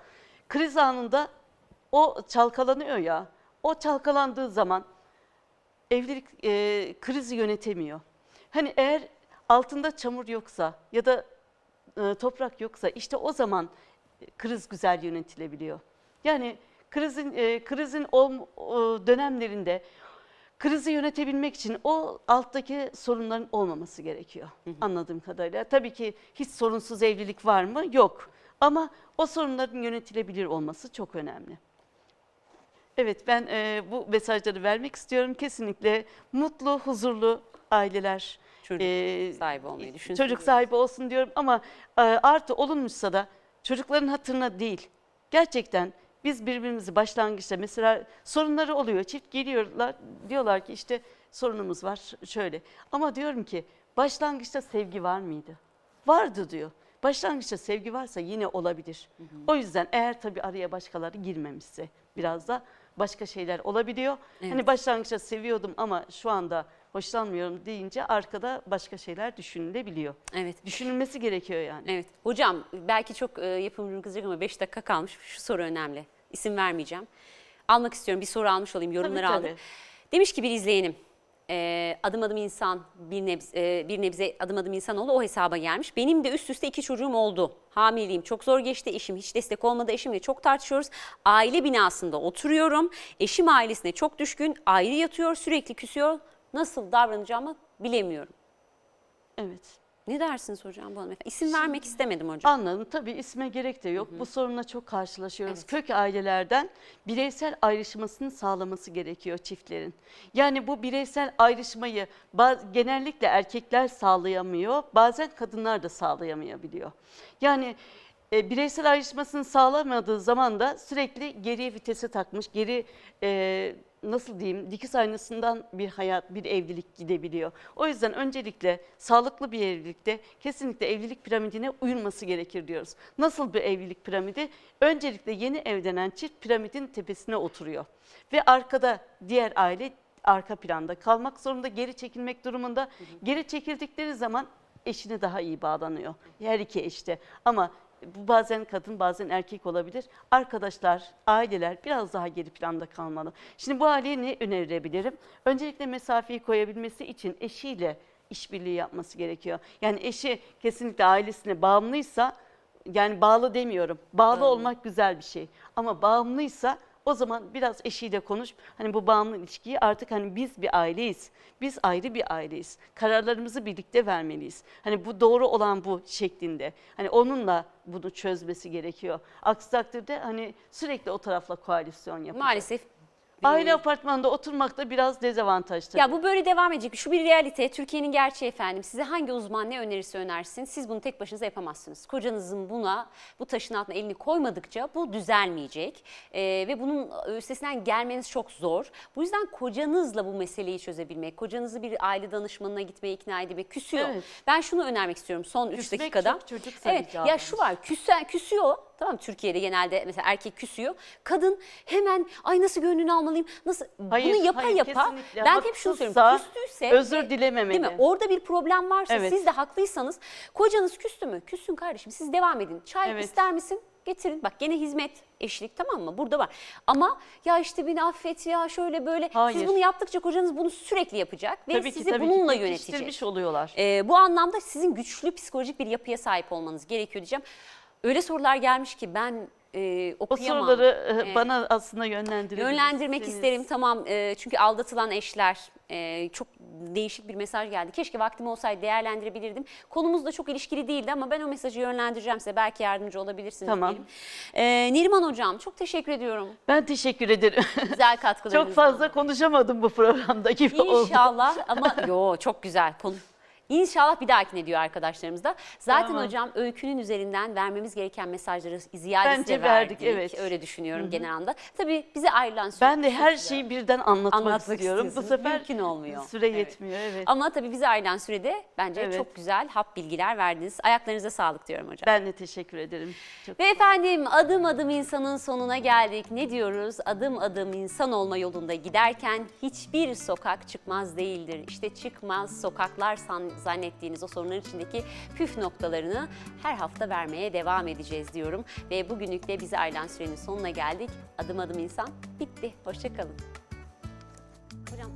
kriz anında o çalkalanıyor ya. O çalkalandığı zaman evlilik e, krizi yönetemiyor. Hani eğer altında çamur yoksa ya da e, toprak yoksa işte o zaman e, kriz güzel yönetilebiliyor. Yani krizin e, krizin ol, o dönemlerinde krizi yönetebilmek için o alttaki sorunların olmaması gerekiyor anladığım kadarıyla. Tabii ki hiç sorunsuz evlilik var mı? Yok. Ama o sorunların yönetilebilir olması çok önemli. Evet ben e, bu mesajları vermek istiyorum. Kesinlikle mutlu, huzurlu aileler Çocuk e, sahibi olmayı düşünsün. çocuk sahibi olsun diyorum ama e, artı olunmuşsa da çocukların hatırına değil. Gerçekten biz birbirimizi başlangıçta mesela sorunları oluyor. Çift geliyorlar diyorlar ki işte sorunumuz var şöyle. Ama diyorum ki başlangıçta sevgi var mıydı? Vardı diyor. Başlangıçta sevgi varsa yine olabilir. O yüzden eğer tabii araya başkaları girmemişse biraz da başka şeyler olabiliyor. Evet. Hani başlangıçta seviyordum ama şu anda hoşlanmıyorum deyince arkada başka şeyler düşünülebiliyor. Evet. Düşünülmesi gerekiyor yani. Evet. Hocam belki çok e, yapımcım kızacak ama 5 dakika kalmış. Şu soru önemli. İsim vermeyeceğim. Almak istiyorum. Bir soru almış olayım. Yorumları Tabii, aldım. tabii. Demiş ki bir izleyenim. E, adım adım insan bir nebze, e, bir nebze adım adım insan oldu o hesaba gelmiş. Benim de üst üste iki çocuğum oldu. Hamileliğim çok zor geçti. Eşim hiç destek olmadı. Eşimle çok tartışıyoruz. Aile binasında oturuyorum. Eşim ailesine çok düşkün. Ayrı yatıyor sürekli küsüyor. Nasıl davranacağımı bilemiyorum. Evet. Ne dersiniz hocam bu hanımefendi? İsim vermek istemedim hocam. Anladım. Tabii isme gerek de yok. Bu sorunla çok karşılaşıyoruz. Kök ailelerden bireysel ayrışmasını sağlaması gerekiyor çiftlerin. Yani bu bireysel ayrışmayı genellikle erkekler sağlayamıyor. Bazen kadınlar da sağlayamayabiliyor. Yani e, bireysel ayrışmasını sağlamadığı zaman da sürekli geriye vitese takmış, geri e, nasıl diyeyim dikiz aynasından bir hayat, bir evlilik gidebiliyor. O yüzden öncelikle sağlıklı bir evlilikte kesinlikle evlilik piramidine uyulması gerekir diyoruz. Nasıl bir evlilik piramidi? Öncelikle yeni evlenen çift piramidin tepesine oturuyor. Ve arkada diğer aile arka planda kalmak zorunda, geri çekilmek durumunda. Geri çekildikleri zaman eşine daha iyi bağlanıyor. Her iki eşte. Ama bu bazen kadın bazen erkek olabilir. Arkadaşlar, aileler biraz daha geri planda kalmalı. Şimdi bu aileye ne önerebilirim? Öncelikle mesafeyi koyabilmesi için eşiyle işbirliği yapması gerekiyor. Yani eşi kesinlikle ailesine bağımlıysa yani bağlı demiyorum. Bağlı olmak güzel bir şey. Ama bağımlıysa o zaman biraz eşiyle konuş. Hani bu bağımlı ilişkiyi artık hani biz bir aileyiz. Biz ayrı bir aileyiz. Kararlarımızı birlikte vermeliyiz. Hani bu doğru olan bu şeklinde. Hani onunla bunu çözmesi gerekiyor. Aksi takdirde hani sürekli o tarafla koalisyon yapıyor. Maalesef Aile apartmanda oturmak da biraz dezavantaj tabii. Ya bu böyle devam edecek. Şu bir realite. Türkiye'nin gerçeği efendim. Size hangi uzman ne önerirse önersin. Siz bunu tek başınıza yapamazsınız. Kocanızın buna, bu taşın altına elini koymadıkça bu düzelmeyecek. Ee, ve bunun üstesinden gelmeniz çok zor. Bu yüzden kocanızla bu meseleyi çözebilmek, kocanızı bir aile danışmanına gitmeye ikna edebilmek küsüyor. Evet. Ben şunu önermek istiyorum son 3 Küsmek dakikada. çok çocuk Evet. Ya şu var. Küsen, küsüyor. Tamam Türkiye'de genelde mesela erkek küsüyor. Kadın hemen ay nasıl gönlünü almalıyım? Nasıl Hayır, bunu yapa hayır, yapa kesinlikle. ben hep şunu söylüyorum. Küstüyse özür dilememeli. Değil mi? Orada bir problem varsa Evet. siz de haklıysanız kocanız küstü mü? Küssün kardeşim siz devam edin. Çay Evet. ister misin? Getirin. Bak gene hizmet, eşlik tamam mı? Burada var. Ama ya işte beni affet ya şöyle böyle. Siz Hayır. bunu yaptıkça kocanız bunu sürekli yapacak ve tabii ki, sizi tabii ki bununla pekiştirmiş yönetecek. oluyorlar. Ee, bu anlamda sizin güçlü psikolojik bir yapıya sahip olmanız gerekiyor diyeceğim. Öyle sorular gelmiş ki ben e, O okuyamam. soruları e, Ee, bana aslında yönlendirebilirsiniz. Yönlendirmek isterim tamam e, çünkü aldatılan eşler e, çok değişik bir mesaj geldi. Keşke vaktim olsaydı değerlendirebilirdim. Konumuz da çok ilişkili değildi ama ben o mesajı yönlendireceğim size. Belki yardımcı olabilirsiniz Tamam. diyelim. E, Neriman Hocam çok teşekkür ediyorum. Ben teşekkür ederim. Güzel katkılarınız *laughs* Çok fazla konuşamadım bu programda gibi oldu. İnşallah ama yo çok güzel konu. İnşallah bir dahakine diyor arkadaşlarımız da. Zaten Tamam. hocam öykünün üzerinden vermemiz gereken mesajları ziyadesiyle Bence verdik, evet. Öyle düşünüyorum genel anlamda. Tabii bize ayrılan süre Ben de her şeyi birden anlatmak, Anlatmak istiyorum. Bu sefer Mümkün olmuyor. süre Evet. yetmiyor. Evet. Ama tabii bize ayrılan sürede bence Evet. çok güzel hap bilgiler verdiniz. Ayaklarınıza sağlık diyorum hocam. Ben de teşekkür ederim. Çok Ve efendim adım adım insanın sonuna geldik. Ne diyoruz? Adım adım insan olma yolunda giderken hiçbir sokak çıkmaz değildir. İşte çıkmaz sokaklar san- zannettiğiniz o sorunların içindeki püf noktalarını her hafta vermeye devam edeceğiz diyorum. Ve bugünlük de bize ayrılan sürenin sonuna geldik. Adım adım insan bitti. Hoşçakalın. Hocam.